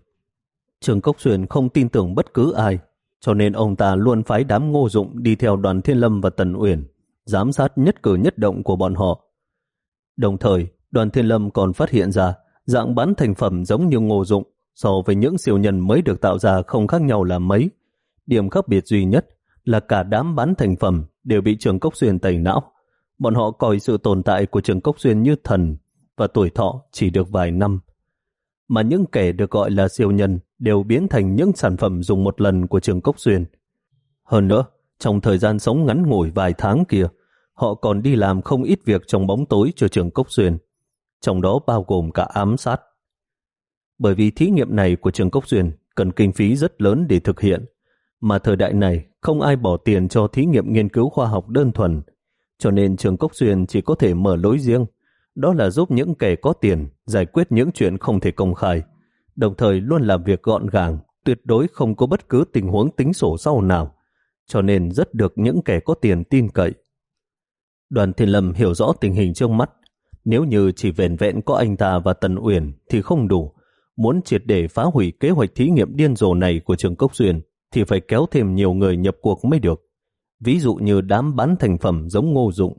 Trường Cốc Duyên không tin tưởng bất cứ ai, cho nên ông ta luôn phái đám ngô dụng đi theo đoàn Thiên Lâm và Tần Uyển, giám sát nhất cử nhất động của bọn họ Đồng thời, đoàn thiên lâm còn phát hiện ra dạng bán thành phẩm giống như ngô dụng so với những siêu nhân mới được tạo ra không khác nhau là mấy. Điểm khác biệt duy nhất là cả đám bán thành phẩm đều bị trường cốc xuyên tẩy não. Bọn họ coi sự tồn tại của trường cốc xuyên như thần và tuổi thọ chỉ được vài năm. Mà những kẻ được gọi là siêu nhân đều biến thành những sản phẩm dùng một lần của trường cốc xuyên. Hơn nữa, trong thời gian sống ngắn ngủi vài tháng kia, họ còn đi làm không ít việc trong bóng tối cho trường Cốc Xuyên, trong đó bao gồm cả ám sát. Bởi vì thí nghiệm này của trường Cốc Xuyên cần kinh phí rất lớn để thực hiện, mà thời đại này không ai bỏ tiền cho thí nghiệm nghiên cứu khoa học đơn thuần, cho nên trường Cốc Xuyên chỉ có thể mở lối riêng, đó là giúp những kẻ có tiền giải quyết những chuyện không thể công khai, đồng thời luôn làm việc gọn gàng, tuyệt đối không có bất cứ tình huống tính sổ sau nào, cho nên rất được những kẻ có tiền tin cậy. Đoàn Thiên Lâm hiểu rõ tình hình trước mắt. Nếu như chỉ vẹn vẹn có anh ta và Tần Uyển thì không đủ. Muốn triệt để phá hủy kế hoạch thí nghiệm điên rồ này của trường Cốc Xuyên thì phải kéo thêm nhiều người nhập cuộc mới được. Ví dụ như đám bán thành phẩm giống ngô dụng.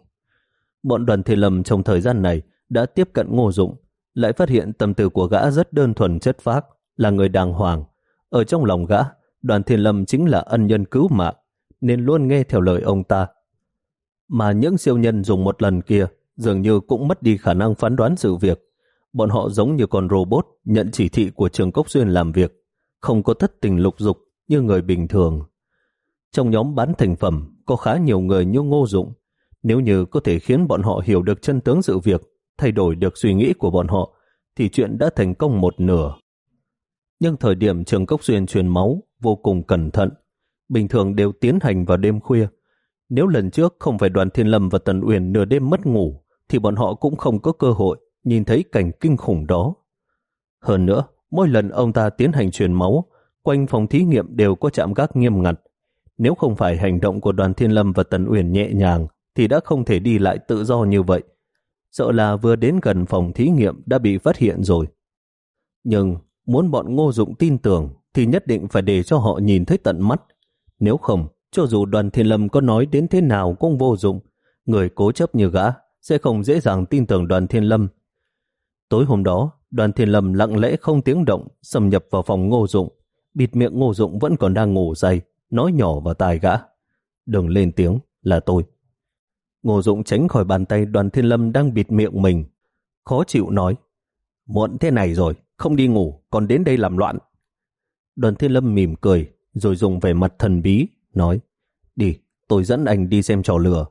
Bọn đoàn Thiên Lâm trong thời gian này đã tiếp cận ngô dụng, lại phát hiện tâm tư của gã rất đơn thuần chất phác, là người đàng hoàng. Ở trong lòng gã, đoàn Thiên Lâm chính là ân nhân cứu mạng, nên luôn nghe theo lời ông ta mà những siêu nhân dùng một lần kia dường như cũng mất đi khả năng phán đoán sự việc. Bọn họ giống như con robot nhận chỉ thị của trường Cốc Xuyên làm việc, không có thất tình lục dục như người bình thường. Trong nhóm bán thành phẩm có khá nhiều người như ngô dụng. Nếu như có thể khiến bọn họ hiểu được chân tướng sự việc, thay đổi được suy nghĩ của bọn họ, thì chuyện đã thành công một nửa. Nhưng thời điểm trường Cốc Xuyên truyền máu vô cùng cẩn thận, bình thường đều tiến hành vào đêm khuya, nếu lần trước không phải đoàn Thiên Lâm và Tần Uyển nửa đêm mất ngủ, thì bọn họ cũng không có cơ hội nhìn thấy cảnh kinh khủng đó. Hơn nữa, mỗi lần ông ta tiến hành truyền máu, quanh phòng thí nghiệm đều có chạm gác nghiêm ngặt. Nếu không phải hành động của đoàn Thiên Lâm và Tần Uyển nhẹ nhàng, thì đã không thể đi lại tự do như vậy. Sợ là vừa đến gần phòng thí nghiệm đã bị phát hiện rồi. Nhưng muốn bọn ngô dụng tin tưởng thì nhất định phải để cho họ nhìn thấy tận mắt. Nếu không, cho dù đoàn thiên lâm có nói đến thế nào cũng vô dụng, người cố chấp như gã sẽ không dễ dàng tin tưởng đoàn thiên lâm. Tối hôm đó, đoàn thiên lâm lặng lẽ không tiếng động xâm nhập vào phòng ngô dụng, bịt miệng ngô dụng vẫn còn đang ngủ say, nói nhỏ vào tai gã. Đừng lên tiếng, là tôi. Ngô Dũng tránh khỏi bàn tay đoàn thiên lâm đang bịt miệng mình. Khó chịu nói, muộn thế này rồi, không đi ngủ, còn đến đây làm loạn. Đoàn thiên lâm mỉm cười, rồi dùng vẻ mặt thần bí nói Đi, tôi dẫn anh đi xem trò lừa.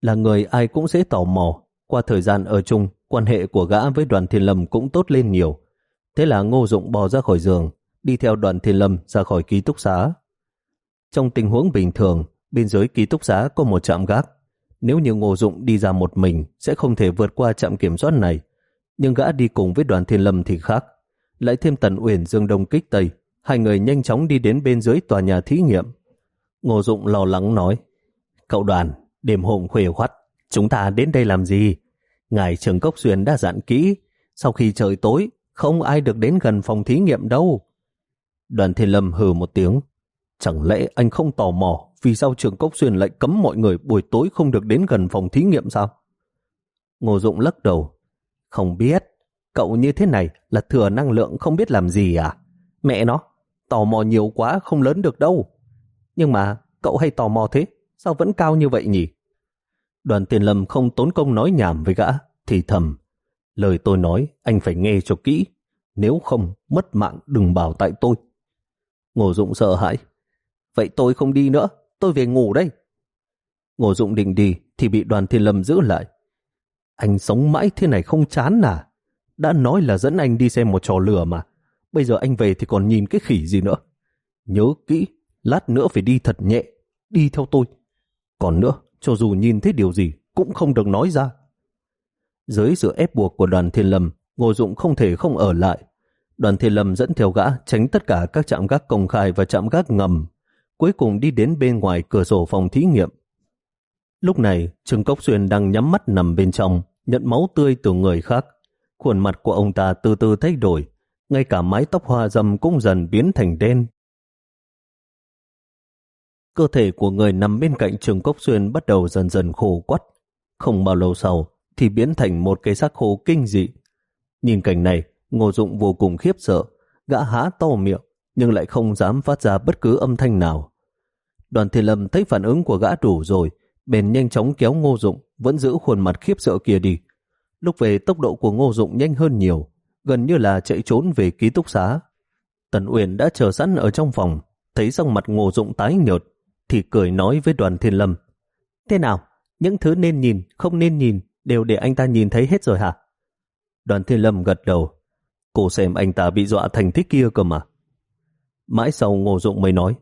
Là người ai cũng sẽ tò mò. Qua thời gian ở chung, quan hệ của gã với đoàn thiên lâm cũng tốt lên nhiều. Thế là Ngô Dụng bò ra khỏi giường, đi theo đoàn thiên lâm ra khỏi ký túc xá. Trong tình huống bình thường, bên dưới ký túc xá có một trạm gác. Nếu như Ngô Dụng đi ra một mình sẽ không thể vượt qua trạm kiểm soát này. Nhưng gã đi cùng với đoàn thiên lâm thì khác. Lại thêm Tần Uyển Dương Đông kích Tây, hai người nhanh chóng đi đến bên dưới tòa nhà thí nghiệm. Ngô Dụng lo lắng nói, Cậu đoàn, đêm hôm khuya khoắt, chúng ta đến đây làm gì? Ngài Trường Cốc Xuyên đã dặn kỹ, sau khi trời tối, không ai được đến gần phòng thí nghiệm đâu. Đoàn Thiên Lâm hừ một tiếng, chẳng lẽ anh không tò mò vì sao trường Cốc Xuyên lại cấm mọi người buổi tối không được đến gần phòng thí nghiệm sao? Ngô Dụng lắc đầu, không biết, cậu như thế này là thừa năng lượng không biết làm gì à? Mẹ nó, tò mò nhiều quá không lớn được đâu. Nhưng mà cậu hay tò mò thế, sao vẫn cao như vậy nhỉ? Đoàn tiền lâm không tốn công nói nhảm với gã, thì thầm. Lời tôi nói, anh phải nghe cho kỹ. Nếu không, mất mạng đừng bảo tại tôi. Ngô Dụng sợ hãi. Vậy tôi không đi nữa, tôi về ngủ đây. Ngô Dụng định đi, thì bị đoàn thiên lâm giữ lại. Anh sống mãi thế này không chán à? Đã nói là dẫn anh đi xem một trò lửa mà. Bây giờ anh về thì còn nhìn cái khỉ gì nữa. Nhớ kỹ, lát nữa phải đi thật nhẹ, đi theo tôi. Còn nữa, cho dù nhìn thấy điều gì cũng không được nói ra. Dưới sự ép buộc của đoàn thiên lâm, Ngô Dụng không thể không ở lại. Đoàn thiên lâm dẫn theo gã tránh tất cả các trạm gác công khai và trạm gác ngầm, cuối cùng đi đến bên ngoài cửa sổ phòng thí nghiệm. Lúc này, Trương Cốc Xuyên đang nhắm mắt nằm bên trong, nhận máu tươi từ người khác. Khuôn mặt của ông ta từ từ thay đổi, ngay cả mái tóc hoa râm cũng dần biến thành đen. Cơ thể của người nằm bên cạnh Trường Cốc Xuyên bắt đầu dần dần khô quắt. Không bao lâu sau thì biến thành một cái xác khô kinh dị. Nhìn cảnh này, Ngô Dụng vô cùng khiếp sợ, gã há to miệng nhưng lại không dám phát ra bất cứ âm thanh nào. Đoàn Thiên Lâm thấy phản ứng của gã đủ rồi, bèn nhanh chóng kéo Ngô Dụng vẫn giữ khuôn mặt khiếp sợ kia đi. Lúc về tốc độ của Ngô Dụng nhanh hơn nhiều, gần như là chạy trốn về ký túc xá. Tần Uyển đã chờ sẵn ở trong phòng, thấy sắc mặt Ngô Dụng tái nhợt, thì cười nói với đoàn thiên lâm. Thế nào? Những thứ nên nhìn, không nên nhìn, đều để anh ta nhìn thấy hết rồi hả? Đoàn thiên lâm gật đầu. Cô xem anh ta bị dọa thành thế kia cơ mà. Mãi sau ngô dụng mới nói.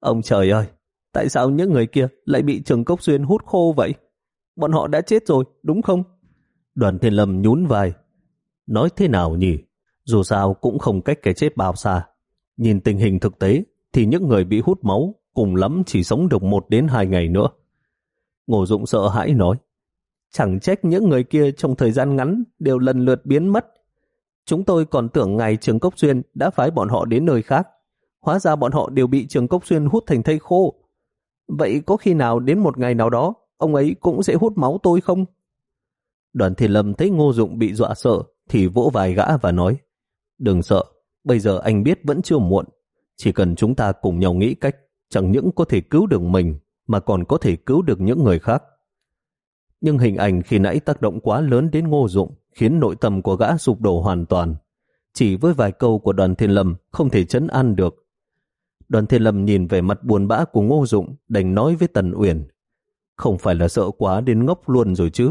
Ông trời ơi, tại sao những người kia lại bị Trường Cốc Xuyên hút khô vậy? Bọn họ đã chết rồi, đúng không? Đoàn thiên lâm nhún vai. Nói thế nào nhỉ? Dù sao cũng không cách cái chết bao xa. Nhìn tình hình thực tế thì những người bị hút máu cùng lắm chỉ sống được một đến hai ngày nữa. Ngô Dụng sợ hãi nói, chẳng trách những người kia trong thời gian ngắn đều lần lượt biến mất. Chúng tôi còn tưởng ngày Trường Cốc Xuyên đã phái bọn họ đến nơi khác. Hóa ra bọn họ đều bị Trường Cốc Xuyên hút thành thây khô. Vậy có khi nào đến một ngày nào đó, ông ấy cũng sẽ hút máu tôi không? Đoàn Thiên Lâm thấy Ngô Dụng bị dọa sợ, thì vỗ vài gã và nói, đừng sợ, bây giờ anh biết vẫn chưa muộn. Chỉ cần chúng ta cùng nhau nghĩ cách chẳng những có thể cứu được mình mà còn có thể cứu được những người khác. Nhưng hình ảnh khi nãy tác động quá lớn đến ngô dụng khiến nội tâm của gã sụp đổ hoàn toàn. Chỉ với vài câu của đoàn thiên lâm không thể chấn an được. Đoàn thiên lâm nhìn về mặt buồn bã của ngô dụng đành nói với Tần Uyển không phải là sợ quá đến ngốc luôn rồi chứ.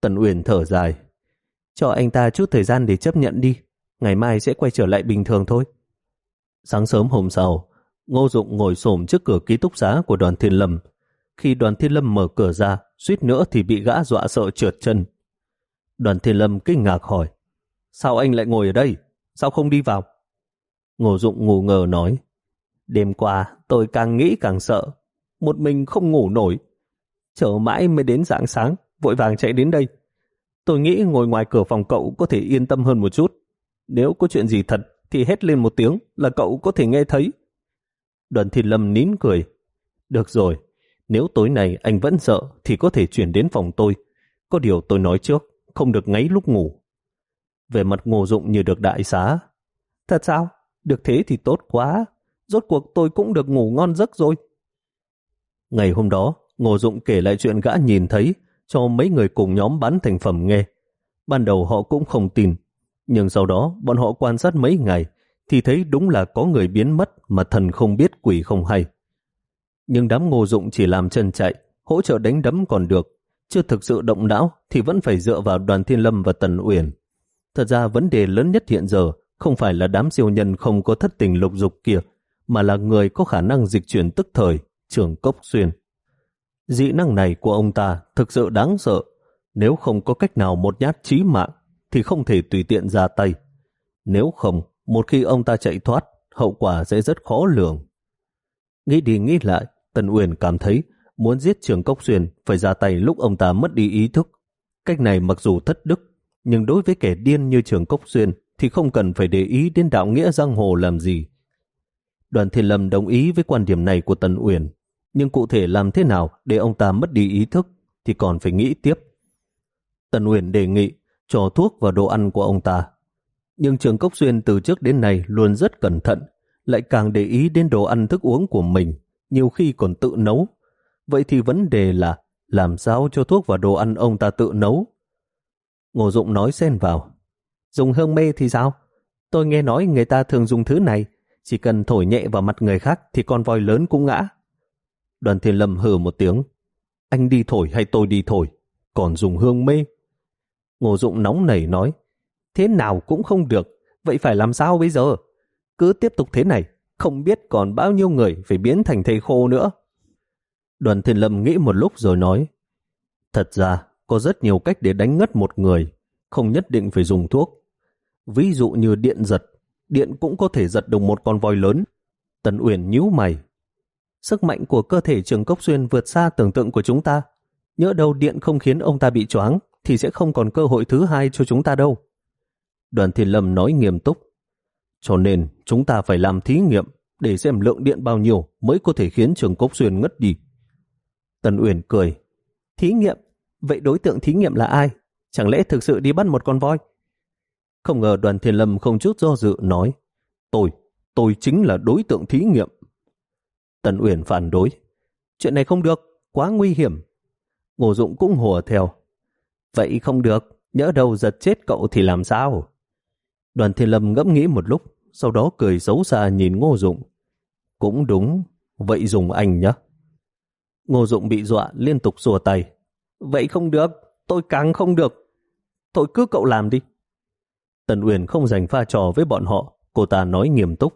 Tần Uyển thở dài cho anh ta chút thời gian để chấp nhận đi ngày mai sẽ quay trở lại bình thường thôi. Sáng sớm hôm sau, Ngô Dụng ngồi xổm trước cửa ký túc xá của đoàn thiên lâm. Khi đoàn thiên lâm mở cửa ra, suýt nữa thì bị gã dọa sợ trượt chân. Đoàn thiên lâm kinh ngạc hỏi, sao anh lại ngồi ở đây? Sao không đi vào? Ngô Dụng ngủ ngờ nói, đêm qua tôi càng nghĩ càng sợ, một mình không ngủ nổi. Chờ mãi mới đến dạng sáng, vội vàng chạy đến đây. Tôi nghĩ ngồi ngoài cửa phòng cậu có thể yên tâm hơn một chút. Nếu có chuyện gì thật thì hét lên một tiếng là cậu có thể nghe thấy. Đoàn thiên lâm nín cười. Được rồi, nếu tối nay anh vẫn sợ thì có thể chuyển đến phòng tôi. Có điều tôi nói trước, không được ngáy lúc ngủ. Về mặt ngô dụng như được đại xá. Thật sao? Được thế thì tốt quá. Rốt cuộc tôi cũng được ngủ ngon giấc rồi. Ngày hôm đó, Ngô Dụng kể lại chuyện gã nhìn thấy cho mấy người cùng nhóm bán thành phẩm nghe. Ban đầu họ cũng không tin, nhưng sau đó bọn họ quan sát mấy ngày thì thấy đúng là có người biến mất mà thần không biết quỷ không hay. Nhưng đám ngô dụng chỉ làm chân chạy, hỗ trợ đánh đấm còn được, chưa thực sự động não thì vẫn phải dựa vào đoàn thiên lâm và tần uyển. Thật ra vấn đề lớn nhất hiện giờ không phải là đám siêu nhân không có thất tình lục dục kia, mà là người có khả năng dịch chuyển tức thời, trường cốc xuyên. Dị năng này của ông ta thực sự đáng sợ. Nếu không có cách nào một nhát chí mạng, thì không thể tùy tiện ra tay. Nếu không, một khi ông ta chạy thoát, hậu quả sẽ rất khó lường. Nghĩ đi nghĩ lại, Tần Uyển cảm thấy muốn giết Trường Cốc Xuyên phải ra tay lúc ông ta mất đi ý thức. Cách này mặc dù thất đức, nhưng đối với kẻ điên như Trường Cốc Xuyên thì không cần phải để ý đến đạo nghĩa giang hồ làm gì. Đoàn Thiên Lâm đồng ý với quan điểm này của Tần Uyển, nhưng cụ thể làm thế nào để ông ta mất đi ý thức thì còn phải nghĩ tiếp. Tần Uyển đề nghị cho thuốc vào đồ ăn của ông ta. Nhưng Trường Cốc Xuyên từ trước đến nay luôn rất cẩn thận, lại càng để ý đến đồ ăn thức uống của mình, nhiều khi còn tự nấu. Vậy thì vấn đề là làm sao cho thuốc vào đồ ăn ông ta tự nấu? Ngô Dụng nói xen vào. Dùng hương mê thì sao? Tôi nghe nói người ta thường dùng thứ này, chỉ cần thổi nhẹ vào mặt người khác thì con voi lớn cũng ngã. Đoàn thiên lâm hừ một tiếng. Anh đi thổi hay tôi đi thổi? Còn dùng hương mê? Ngô Dụng nóng nảy nói. Thế nào cũng không được, vậy phải làm sao bây giờ? Cứ tiếp tục thế này, không biết còn bao nhiêu người phải biến thành thầy khô nữa. Đoàn thiên lâm nghĩ một lúc rồi nói. Thật ra, có rất nhiều cách để đánh ngất một người, không nhất định phải dùng thuốc. Ví dụ như điện giật, điện cũng có thể giật được một con voi lớn. Tần Uyển nhíu mày. Sức mạnh của cơ thể trường cốc xuyên vượt xa tưởng tượng của chúng ta. Nhớ đâu điện không khiến ông ta bị choáng, thì sẽ không còn cơ hội thứ hai cho chúng ta đâu. Đoàn Thiên Lâm nói nghiêm túc. Cho nên chúng ta phải làm thí nghiệm để xem lượng điện bao nhiêu mới có thể khiến trường cốc xuyên ngất đi. Tần Uyển cười. Thí nghiệm? Vậy đối tượng thí nghiệm là ai? Chẳng lẽ thực sự đi bắt một con voi? Không ngờ đoàn thiên lâm không chút do dự nói Tôi, tôi chính là đối tượng thí nghiệm. Tần Uyển phản đối. Chuyện này không được, quá nguy hiểm. Ngô Dụng cũng hùa theo. Vậy không được, nhỡ đầu giật chết cậu thì làm sao? Đoàn thiên lâm ngẫm nghĩ một lúc, sau đó cười xấu xa nhìn Ngô Dụng. Cũng đúng, vậy dùng anh nhé. Ngô Dụng bị dọa liên tục rùa tay. Vậy không được, tôi càng không được. Thôi cứ cậu làm đi. Tần Uyển không dành pha trò với bọn họ, cô ta nói nghiêm túc.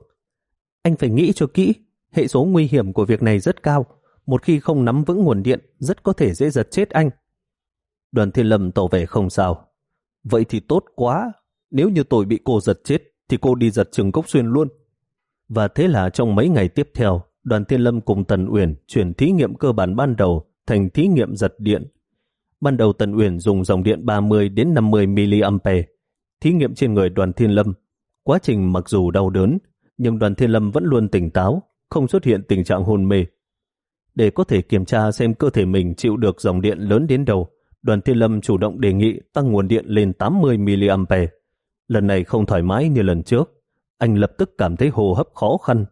Anh phải nghĩ cho kỹ, hệ số nguy hiểm của việc này rất cao. Một khi không nắm vững nguồn điện, rất có thể dễ giật chết anh. Đoàn thiên lâm tỏ vẻ không sao. Vậy thì tốt quá. Nếu như tôi bị cô giật chết, thì cô đi giật trường cốc xuyên luôn. Và thế là trong mấy ngày tiếp theo, đoàn thiên lâm cùng Tần Uyển chuyển thí nghiệm cơ bản ban đầu thành thí nghiệm giật điện. Ban đầu Tần Uyển dùng dòng điện 30 đến 50 mA, thí nghiệm trên người đoàn thiên lâm. Quá trình mặc dù đau đớn, nhưng đoàn thiên lâm vẫn luôn tỉnh táo, không xuất hiện tình trạng hôn mê. Để có thể kiểm tra xem cơ thể mình chịu được dòng điện lớn đến đâu, đoàn thiên lâm chủ động đề nghị tăng nguồn điện lên 80 mA. Lần này không thoải mái như lần trước, anh lập tức cảm thấy hô hấp khó khăn,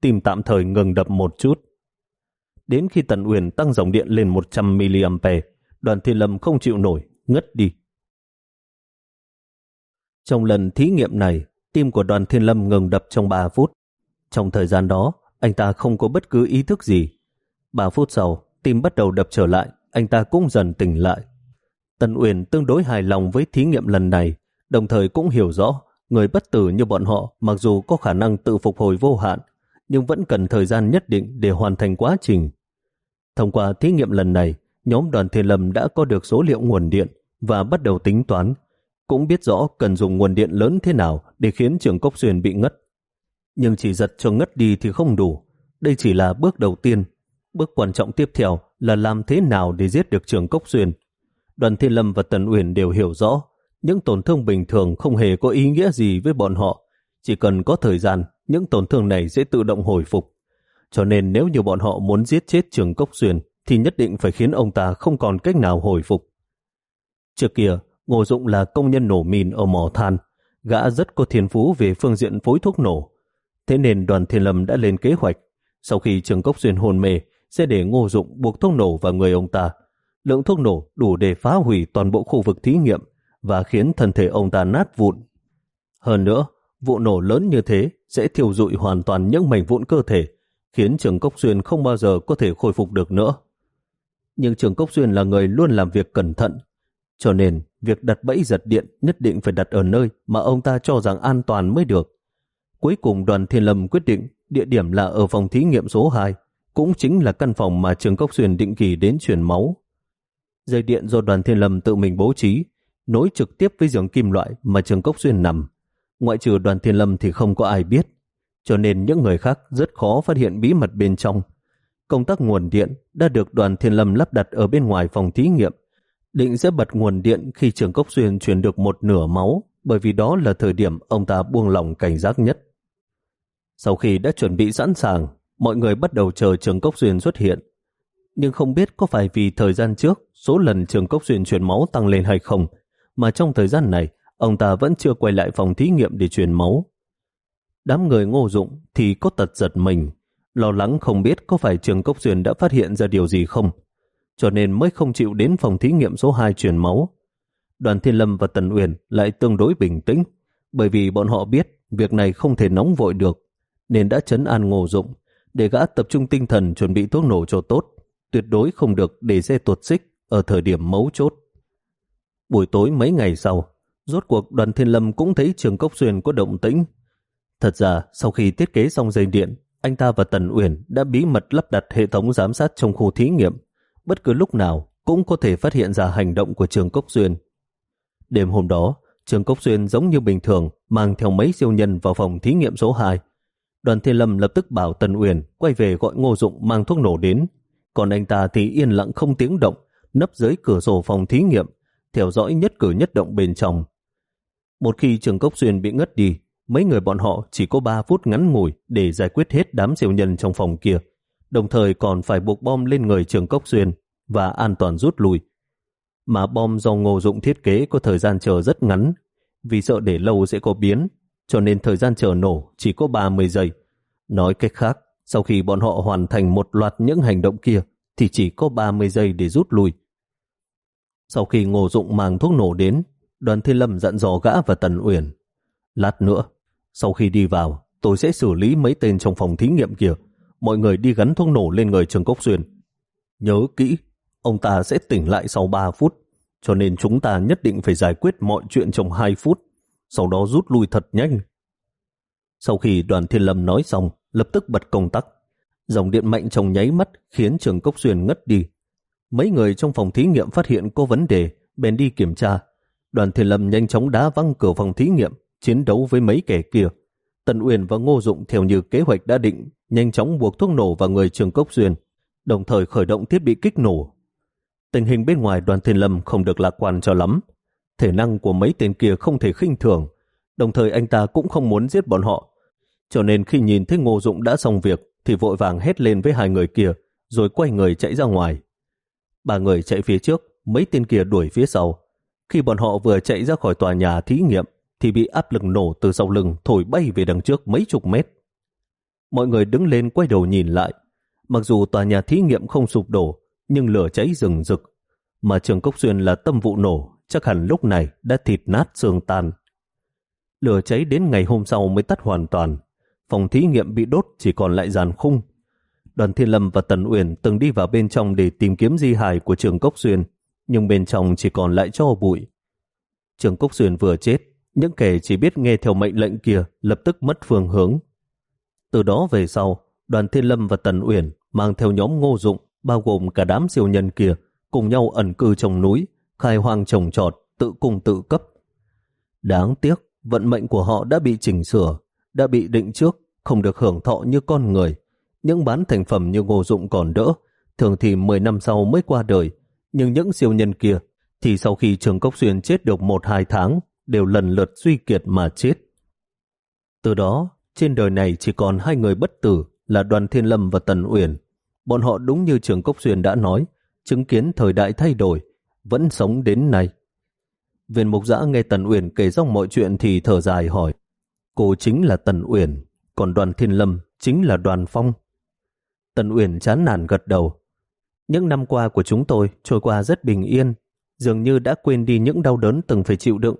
tim tạm thời ngừng đập một chút. Đến khi Tần Uyển tăng dòng điện lên 100 mA, đoàn thiên lâm không chịu nổi, ngất đi. Trong lần thí nghiệm này, tim của đoàn thiên lâm ngừng đập trong 3 phút. Trong thời gian đó, anh ta không có bất cứ ý thức gì. 3 phút sau, tim bắt đầu đập trở lại, anh ta cũng dần tỉnh lại. Tần Uyển tương đối hài lòng với thí nghiệm lần này, đồng thời cũng hiểu rõ người bất tử như bọn họ mặc dù có khả năng tự phục hồi vô hạn, nhưng vẫn cần thời gian nhất định để hoàn thành quá trình. Thông qua thí nghiệm lần này, nhóm đoàn thiên lâm đã có được số liệu nguồn điện và bắt đầu tính toán, cũng biết rõ cần dùng nguồn điện lớn thế nào để khiến trường cốc xuyên bị ngất. Nhưng chỉ giật cho ngất đi thì không đủ. Đây chỉ là bước đầu tiên. Bước quan trọng tiếp theo là làm thế nào để giết được trường cốc xuyên. Đoàn Thiên Lâm và Tần Uyển đều hiểu rõ những tổn thương bình thường không hề có ý nghĩa gì với bọn họ. Chỉ cần có thời gian, những tổn thương này sẽ tự động hồi phục. Cho nên nếu như bọn họ muốn giết chết trường cốc xuyên, thì nhất định phải khiến ông ta không còn cách nào hồi phục. Trước kia, Ngô Dụng là công nhân nổ mìn ở mỏ than, gã rất có thiên phú về phương diện phối thuốc nổ. Thế nên đoàn thiên lâm đã lên kế hoạch, sau khi trường cốc xuyên hôn mê, sẽ để Ngô Dụng buộc thuốc nổ vào người ông ta. Lượng thuốc nổ đủ để phá hủy toàn bộ khu vực thí nghiệm và khiến thân thể ông ta nát vụn. Hơn nữa, vụ nổ lớn như thế sẽ thiêu rụi hoàn toàn những mảnh vụn cơ thể, khiến Trường Cốc Xuyên không bao giờ có thể khôi phục được nữa. Nhưng Trường Cốc Xuyên là người luôn làm việc cẩn thận, cho nên việc đặt bẫy giật điện nhất định phải đặt ở nơi mà ông ta cho rằng an toàn mới được. Cuối cùng đoàn Thiên Lâm quyết định địa điểm là ở phòng thí nghiệm số 2, cũng chính là căn phòng mà Trường Cốc Xuyên định kỳ đến chuyển máu. Dây điện do đoàn Thiên Lâm tự mình bố trí, nối trực tiếp với giường kim loại mà Trường Cốc Xuyên nằm. Ngoại trừ đoàn Thiên Lâm thì không có ai biết, cho nên những người khác rất khó phát hiện bí mật bên trong. Công tác nguồn điện đã được đoàn Thiên Lâm lắp đặt ở bên ngoài phòng thí nghiệm, định sẽ bật nguồn điện khi Trường Cốc Xuyên chuyển được một nửa máu, bởi vì đó là thời điểm ông ta buông lỏng cảnh giác nhất. Sau khi đã chuẩn bị sẵn sàng, mọi người bắt đầu chờ Trường Cốc Xuyên xuất hiện. Nhưng không biết có phải vì thời gian trước số lần Trường Cốc Xuyên chuyển máu tăng lên hay không, mà trong thời gian này ông ta vẫn chưa quay lại phòng thí nghiệm để truyền máu. Đám người ngô dụng thì có tật giật mình, lo lắng không biết có phải Trường Cốc Xuyên đã phát hiện ra điều gì không, cho nên mới không chịu đến phòng thí nghiệm số 2 truyền máu. Đoàn Thiên Lâm và Tần Uyển lại tương đối bình tĩnh, bởi vì bọn họ biết việc này không thể nóng vội được, nên đã chấn an ngô dụng, để gã tập trung tinh thần chuẩn bị thuốc nổ cho tốt, tuyệt đối không được để xe tuột xích ở thời điểm mấu chốt. Buổi tối mấy ngày sau, rốt cuộc đoàn thiên lâm cũng thấy trường Cốc Xuyên có động tĩnh. Thật ra, sau khi thiết kế xong dây điện, anh ta và Tần Uyển đã bí mật lắp đặt hệ thống giám sát trong khu thí nghiệm. Bất cứ lúc nào cũng có thể phát hiện ra hành động của trường Cốc Xuyên. Đêm hôm đó, trường Cốc Xuyên giống như bình thường mang theo mấy siêu nhân vào phòng thí nghiệm số 2 Đoàn Thiên Lâm lập tức bảo Tần Uyển quay về gọi Ngô Dụng mang thuốc nổ đến. Còn anh ta thì yên lặng không tiếng động, nấp dưới cửa sổ phòng thí nghiệm, theo dõi nhất cử nhất động bên trong. Một khi Trường Cốc Xuyên bị ngất đi, mấy người bọn họ chỉ có 3 phút ngắn ngủi để giải quyết hết đám siêu nhân trong phòng kia, đồng thời còn phải buộc bom lên người Trường Cốc Xuyên và an toàn rút lui. Mà bom do Ngô Dụng thiết kế có thời gian chờ rất ngắn, vì sợ để lâu sẽ có biến, cho nên thời gian chờ nổ chỉ có 30 giây. Nói cách khác, sau khi bọn họ hoàn thành một loạt những hành động kia, thì chỉ có 30 giây để rút lui. Sau khi Ngô Dụng mang thuốc nổ đến, đoàn thiên lâm dặn dò gã và Tần Uyển. Lát nữa, sau khi đi vào, tôi sẽ xử lý mấy tên trong phòng thí nghiệm kia. Mọi người đi gắn thuốc nổ lên người Trường Cốc Xuyên. Nhớ kỹ, ông ta sẽ tỉnh lại sau 3 phút, cho nên chúng ta nhất định phải giải quyết mọi chuyện trong 2 phút sau đó rút lui thật nhanh. Sau khi đoàn thiên lâm nói xong, lập tức bật công tắc. Dòng điện mạnh trong nháy mắt khiến trường cốc xuyên ngất đi. Mấy người trong phòng thí nghiệm phát hiện có vấn đề, bèn đi kiểm tra. Đoàn thiên lâm nhanh chóng đá văng cửa phòng thí nghiệm, chiến đấu với mấy kẻ kia. Tần Uyển và Ngô Dụng theo như kế hoạch đã định, nhanh chóng buộc thuốc nổ vào người trường cốc Duyên, đồng thời khởi động thiết bị kích nổ. Tình hình bên ngoài đoàn thiên lâm không được lạc quan cho lắm, Thể năng của mấy tên kia không thể khinh thường, đồng thời anh ta cũng không muốn giết bọn họ. Cho nên khi nhìn thấy Ngô Dụng đã xong việc, thì vội vàng hét lên với hai người kia, rồi quay người chạy ra ngoài. Ba người chạy phía trước, mấy tên kia đuổi phía sau. Khi bọn họ vừa chạy ra khỏi tòa nhà thí nghiệm, thì bị áp lực nổ từ sau lưng thổi bay về đằng trước mấy chục mét. Mọi người đứng lên quay đầu nhìn lại. Mặc dù tòa nhà thí nghiệm không sụp đổ, nhưng lửa cháy rừng rực. Mà trường Cốc Xuyên là tâm vụ nổ chắc hẳn lúc này đã thịt nát xương tan. Lửa cháy đến ngày hôm sau mới tắt hoàn toàn. Phòng thí nghiệm bị đốt chỉ còn lại giàn khung. Đoàn Thiên Lâm và Tần Uyển từng đi vào bên trong để tìm kiếm di hài của trường Cốc Xuyên, nhưng bên trong chỉ còn lại cho bụi. Trường Cốc Xuyên vừa chết, những kẻ chỉ biết nghe theo mệnh lệnh kia lập tức mất phương hướng. Từ đó về sau, đoàn Thiên Lâm và Tần Uyển mang theo nhóm ngô dụng, bao gồm cả đám siêu nhân kia, cùng nhau ẩn cư trong núi, khai hoang trồng trọt, tự cung tự cấp. Đáng tiếc, vận mệnh của họ đã bị chỉnh sửa, đã bị định trước, không được hưởng thọ như con người. Những bán thành phẩm như ngô dụng còn đỡ, thường thì 10 năm sau mới qua đời. Nhưng những siêu nhân kia, thì sau khi Trường Cốc Xuyên chết được 1-2 tháng, đều lần lượt suy kiệt mà chết. Từ đó, trên đời này chỉ còn hai người bất tử là Đoàn Thiên Lâm và Tần Uyển. Bọn họ đúng như Trường Cốc Xuyên đã nói, chứng kiến thời đại thay đổi, vẫn sống đến nay. Viên mục giã nghe Tần Uyển kể xong mọi chuyện thì thở dài hỏi, cô chính là Tần Uyển, còn đoàn thiên lâm chính là đoàn phong. Tần Uyển chán nản gật đầu. Những năm qua của chúng tôi trôi qua rất bình yên, dường như đã quên đi những đau đớn từng phải chịu đựng.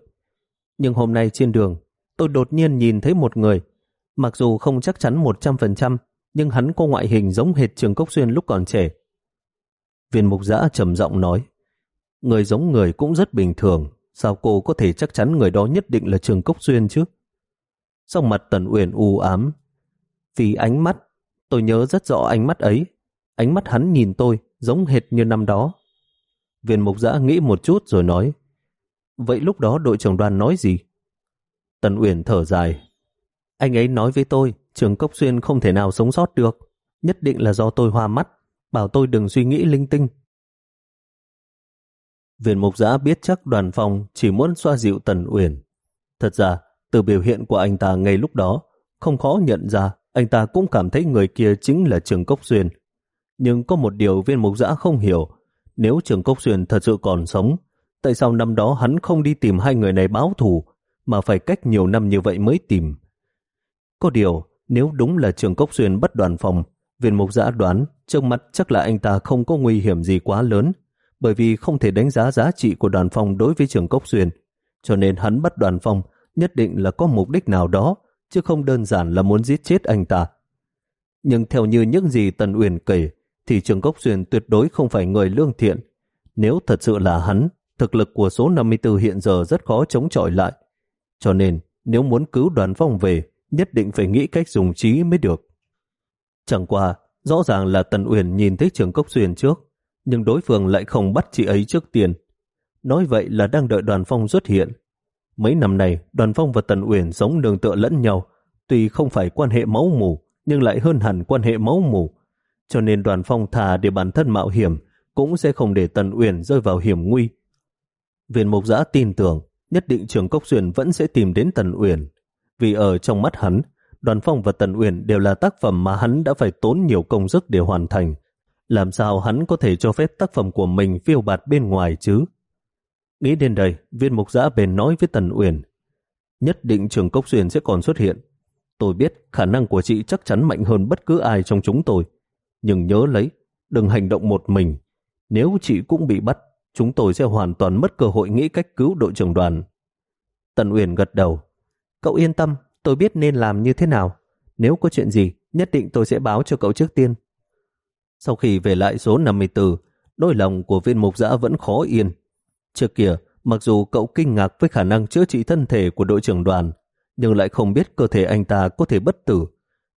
Nhưng hôm nay trên đường, tôi đột nhiên nhìn thấy một người, mặc dù không chắc chắn 100%, nhưng hắn có ngoại hình giống hệt Trường Cốc Xuyên lúc còn trẻ. Viên mục giã trầm giọng nói, Người giống người cũng rất bình thường, Sao cô có thể chắc chắn người đó nhất định là Trường Cốc Xuyên chứ? Sau mặt Tần Uyển u ám. Vì ánh mắt, tôi nhớ rất rõ ánh mắt ấy. Ánh mắt hắn nhìn tôi giống hệt như năm đó. Viên mục giã nghĩ một chút rồi nói Vậy lúc đó đội trưởng đoàn nói gì? Tần Uyển thở dài Anh ấy nói với tôi Trường Cốc Xuyên không thể nào sống sót được Nhất định là do tôi hoa mắt Bảo tôi đừng suy nghĩ linh tinh Viện mục giã biết chắc đoàn phòng chỉ muốn xoa dịu Tần Uyển. Thật ra, từ biểu hiện của anh ta ngay lúc đó, không khó nhận ra anh ta cũng cảm thấy người kia chính là Trường Cốc Xuyên. Nhưng có một điều viên mục giã không hiểu, nếu Trường Cốc Xuyên thật sự còn sống, tại sao năm đó hắn không đi tìm hai người này báo thù, mà phải cách nhiều năm như vậy mới tìm? Có điều, nếu đúng là Trường Cốc Xuyên bất đoàn phòng, viên mục giã đoán trước mắt chắc là anh ta không có nguy hiểm gì quá lớn, bởi vì không thể đánh giá giá trị của đoàn phong đối với Trường Cốc Xuyên, cho nên hắn bắt đoàn phong nhất định là có mục đích nào đó, chứ không đơn giản là muốn giết chết anh ta. Nhưng theo như những gì Tần Uyển kể, thì Trường Cốc Xuyên tuyệt đối không phải người lương thiện. Nếu thật sự là hắn, thực lực của số 54 hiện giờ rất khó chống chọi lại. Cho nên, nếu muốn cứu đoàn phong về, nhất định phải nghĩ cách dùng trí mới được. Chẳng qua, rõ ràng là Tần Uyển nhìn thấy Trường Cốc Xuyên trước, nhưng đối phương lại không bắt chị ấy trước tiền. Nói vậy là đang đợi đoàn phong xuất hiện. Mấy năm này, đoàn phong và Tần Uyển sống đường tựa lẫn nhau, tuy không phải quan hệ máu mù, nhưng lại hơn hẳn quan hệ máu mù. Cho nên đoàn phong thà để bản thân mạo hiểm, cũng sẽ không để Tần Uyển rơi vào hiểm nguy. Viên mục giã tin tưởng, nhất định trường Cốc Xuyên vẫn sẽ tìm đến Tần Uyển. Vì ở trong mắt hắn, đoàn phong và Tần Uyển đều là tác phẩm mà hắn đã phải tốn nhiều công sức để hoàn thành. Làm sao hắn có thể cho phép tác phẩm của mình phiêu bạt bên ngoài chứ? Nghĩ đến đây, viên mục giã bền nói với Tần Uyển. Nhất định trường Cốc Xuyên sẽ còn xuất hiện. Tôi biết khả năng của chị chắc chắn mạnh hơn bất cứ ai trong chúng tôi. Nhưng nhớ lấy, đừng hành động một mình. Nếu chị cũng bị bắt, chúng tôi sẽ hoàn toàn mất cơ hội nghĩ cách cứu đội trưởng đoàn. Tần Uyển gật đầu. Cậu yên tâm, tôi biết nên làm như thế nào. Nếu có chuyện gì, nhất định tôi sẽ báo cho cậu trước tiên. Sau khi về lại số 54, đôi lòng của viên mục giã vẫn khó yên. Trước kia, mặc dù cậu kinh ngạc với khả năng chữa trị thân thể của đội trưởng đoàn, nhưng lại không biết cơ thể anh ta có thể bất tử.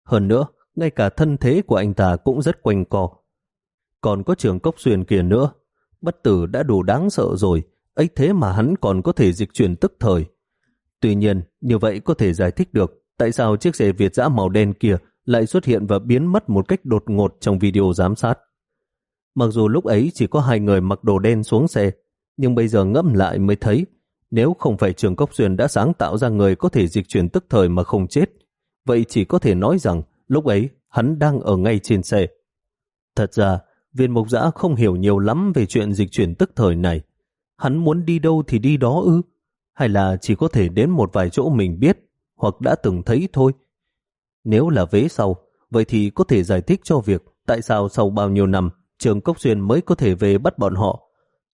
Hơn nữa, ngay cả thân thế của anh ta cũng rất quanh co. Còn có trường cốc xuyên kia nữa, bất tử đã đủ đáng sợ rồi, ấy thế mà hắn còn có thể dịch chuyển tức thời. Tuy nhiên, như vậy có thể giải thích được tại sao chiếc xe Việt giã màu đen kia lại xuất hiện và biến mất một cách đột ngột trong video giám sát. Mặc dù lúc ấy chỉ có hai người mặc đồ đen xuống xe, nhưng bây giờ ngẫm lại mới thấy nếu không phải Trường Cốc Xuyên đã sáng tạo ra người có thể dịch chuyển tức thời mà không chết, vậy chỉ có thể nói rằng lúc ấy hắn đang ở ngay trên xe. Thật ra, viên mục giã không hiểu nhiều lắm về chuyện dịch chuyển tức thời này. Hắn muốn đi đâu thì đi đó ư? Hay là chỉ có thể đến một vài chỗ mình biết hoặc đã từng thấy thôi? Nếu là vế sau, vậy thì có thể giải thích cho việc tại sao sau bao nhiêu năm Trường Cốc Xuyên mới có thể về bắt bọn họ.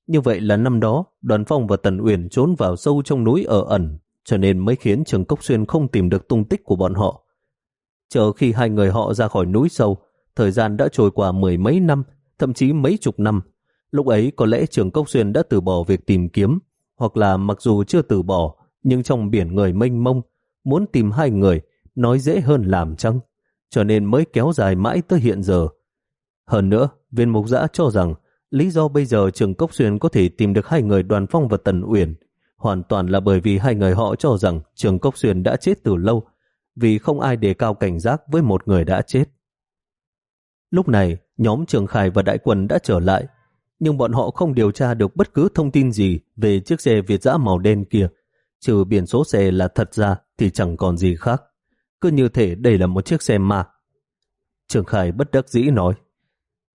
Như vậy là năm đó, Đoàn Phong và Tần Uyển trốn vào sâu trong núi ở ẩn, cho nên mới khiến Trường Cốc Xuyên không tìm được tung tích của bọn họ. Chờ khi hai người họ ra khỏi núi sâu, thời gian đã trôi qua mười mấy năm, thậm chí mấy chục năm. Lúc ấy có lẽ Trường Cốc Xuyên đã từ bỏ việc tìm kiếm, hoặc là mặc dù chưa từ bỏ, nhưng trong biển người mênh mông, muốn tìm hai người nói dễ hơn làm chăng, cho nên mới kéo dài mãi tới hiện giờ. Hơn nữa, viên mục giã cho rằng lý do bây giờ trường Cốc Xuyên có thể tìm được hai người đoàn phong và Tần Uyển hoàn toàn là bởi vì hai người họ cho rằng trường Cốc Xuyên đã chết từ lâu, vì không ai đề cao cảnh giác với một người đã chết. Lúc này, nhóm Trường Khải và Đại Quân đã trở lại, nhưng bọn họ không điều tra được bất cứ thông tin gì về chiếc xe Việt dã màu đen kia, trừ biển số xe là thật ra thì chẳng còn gì khác cứ như thể đây là một chiếc xe ma. Trường Khải bất đắc dĩ nói,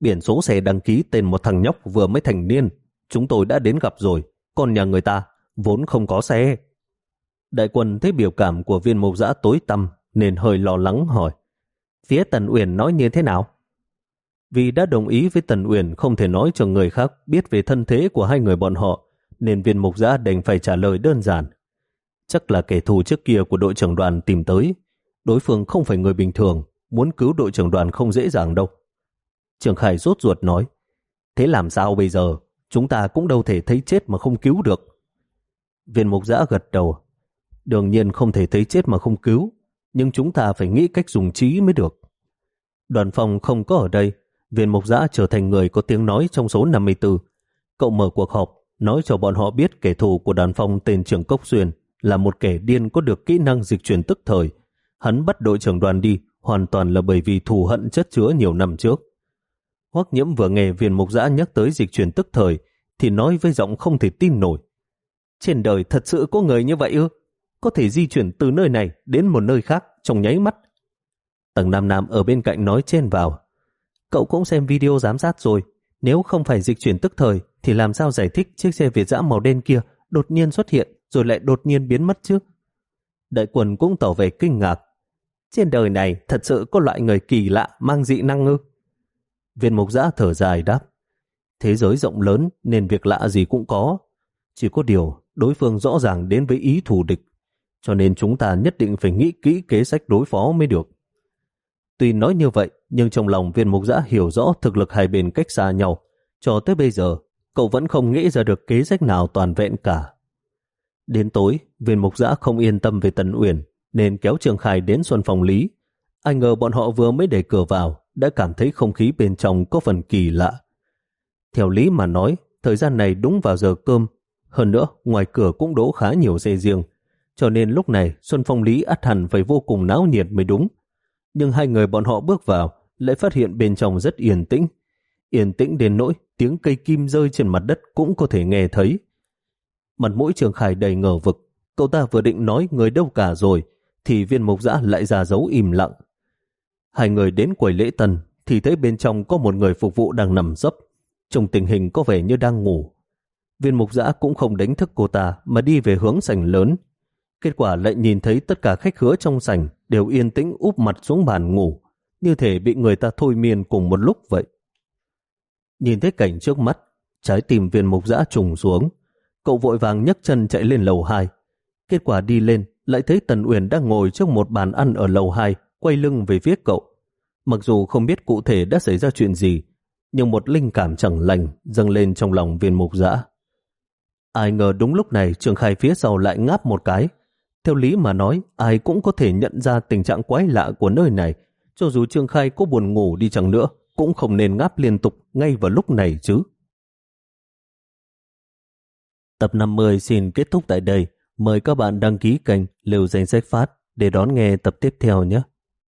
biển số xe đăng ký tên một thằng nhóc vừa mới thành niên, chúng tôi đã đến gặp rồi, còn nhà người ta vốn không có xe. Đại quân thấy biểu cảm của viên mộc dã tối tăm nên hơi lo lắng hỏi, phía Tần Uyển nói như thế nào? Vì đã đồng ý với Tần Uyển không thể nói cho người khác biết về thân thế của hai người bọn họ, nên viên mục giã đành phải trả lời đơn giản. Chắc là kẻ thù trước kia của đội trưởng đoàn tìm tới, Đối phương không phải người bình thường, muốn cứu đội trưởng đoàn không dễ dàng đâu. Trường Khải rốt ruột nói, thế làm sao bây giờ? Chúng ta cũng đâu thể thấy chết mà không cứu được. Viên mục giã gật đầu. Đương nhiên không thể thấy chết mà không cứu, nhưng chúng ta phải nghĩ cách dùng trí mới được. Đoàn phòng không có ở đây, viên mục giã trở thành người có tiếng nói trong số 54. Cậu mở cuộc họp, nói cho bọn họ biết kẻ thù của đoàn phong tên trưởng Cốc Xuyên là một kẻ điên có được kỹ năng dịch chuyển tức thời. Hắn bắt đội trưởng đoàn đi hoàn toàn là bởi vì thù hận chất chứa nhiều năm trước. Hoắc nhiễm vừa nghe viên mục giã nhắc tới dịch chuyển tức thời thì nói với giọng không thể tin nổi. Trên đời thật sự có người như vậy ư? Có thể di chuyển từ nơi này đến một nơi khác trong nháy mắt. Tầng Nam Nam ở bên cạnh nói trên vào. Cậu cũng xem video giám sát rồi. Nếu không phải dịch chuyển tức thời, thì làm sao giải thích chiếc xe Việt dã màu đen kia đột nhiên xuất hiện rồi lại đột nhiên biến mất chứ? Đại quần cũng tỏ vẻ kinh ngạc. Trên đời này thật sự có loại người kỳ lạ mang dị năng ư? Viên mục giã thở dài đáp. Thế giới rộng lớn nên việc lạ gì cũng có. Chỉ có điều đối phương rõ ràng đến với ý thù địch. Cho nên chúng ta nhất định phải nghĩ kỹ kế sách đối phó mới được. Tuy nói như vậy, nhưng trong lòng viên mục giã hiểu rõ thực lực hai bên cách xa nhau. Cho tới bây giờ, cậu vẫn không nghĩ ra được kế sách nào toàn vẹn cả. Đến tối, viên mục giã không yên tâm về Tần Uyển, nên kéo Trường Khai đến Xuân Phòng Lý. Anh ngờ bọn họ vừa mới đẩy cửa vào, đã cảm thấy không khí bên trong có phần kỳ lạ. Theo lý mà nói, thời gian này đúng vào giờ cơm. Hơn nữa, ngoài cửa cũng đỗ khá nhiều xe riêng. Cho nên lúc này, Xuân Phong Lý ắt hẳn phải vô cùng náo nhiệt mới đúng. Nhưng hai người bọn họ bước vào, lại phát hiện bên trong rất yên tĩnh. Yên tĩnh đến nỗi tiếng cây kim rơi trên mặt đất cũng có thể nghe thấy. Mặt mũi Trường Khải đầy ngờ vực. Cậu ta vừa định nói người đâu cả rồi, thì viên mục giã lại ra dấu im lặng. Hai người đến quầy lễ tân thì thấy bên trong có một người phục vụ đang nằm dấp. Trong tình hình có vẻ như đang ngủ. Viên mục giã cũng không đánh thức cô ta mà đi về hướng sảnh lớn. Kết quả lại nhìn thấy tất cả khách khứa trong sảnh đều yên tĩnh úp mặt xuống bàn ngủ, như thể bị người ta thôi miên cùng một lúc vậy. Nhìn thấy cảnh trước mắt, trái tim viên mục dã trùng xuống. Cậu vội vàng nhấc chân chạy lên lầu 2. Kết quả đi lên, lại thấy Tần Uyển đang ngồi trước một bàn ăn ở lầu 2, quay lưng về phía cậu. Mặc dù không biết cụ thể đã xảy ra chuyện gì, nhưng một linh cảm chẳng lành dâng lên trong lòng viên mục dã. Ai ngờ đúng lúc này Trường Khai phía sau lại ngáp một cái. Theo lý mà nói, ai cũng có thể nhận ra tình trạng quái lạ của nơi này. Cho dù Trương Khai có buồn ngủ đi chẳng nữa, cũng không nên ngáp liên tục ngay vào lúc này chứ. Tập 50 xin kết thúc tại đây. Mời các bạn đăng ký kênh liều Danh Sách Phát để đón nghe tập tiếp theo nhé.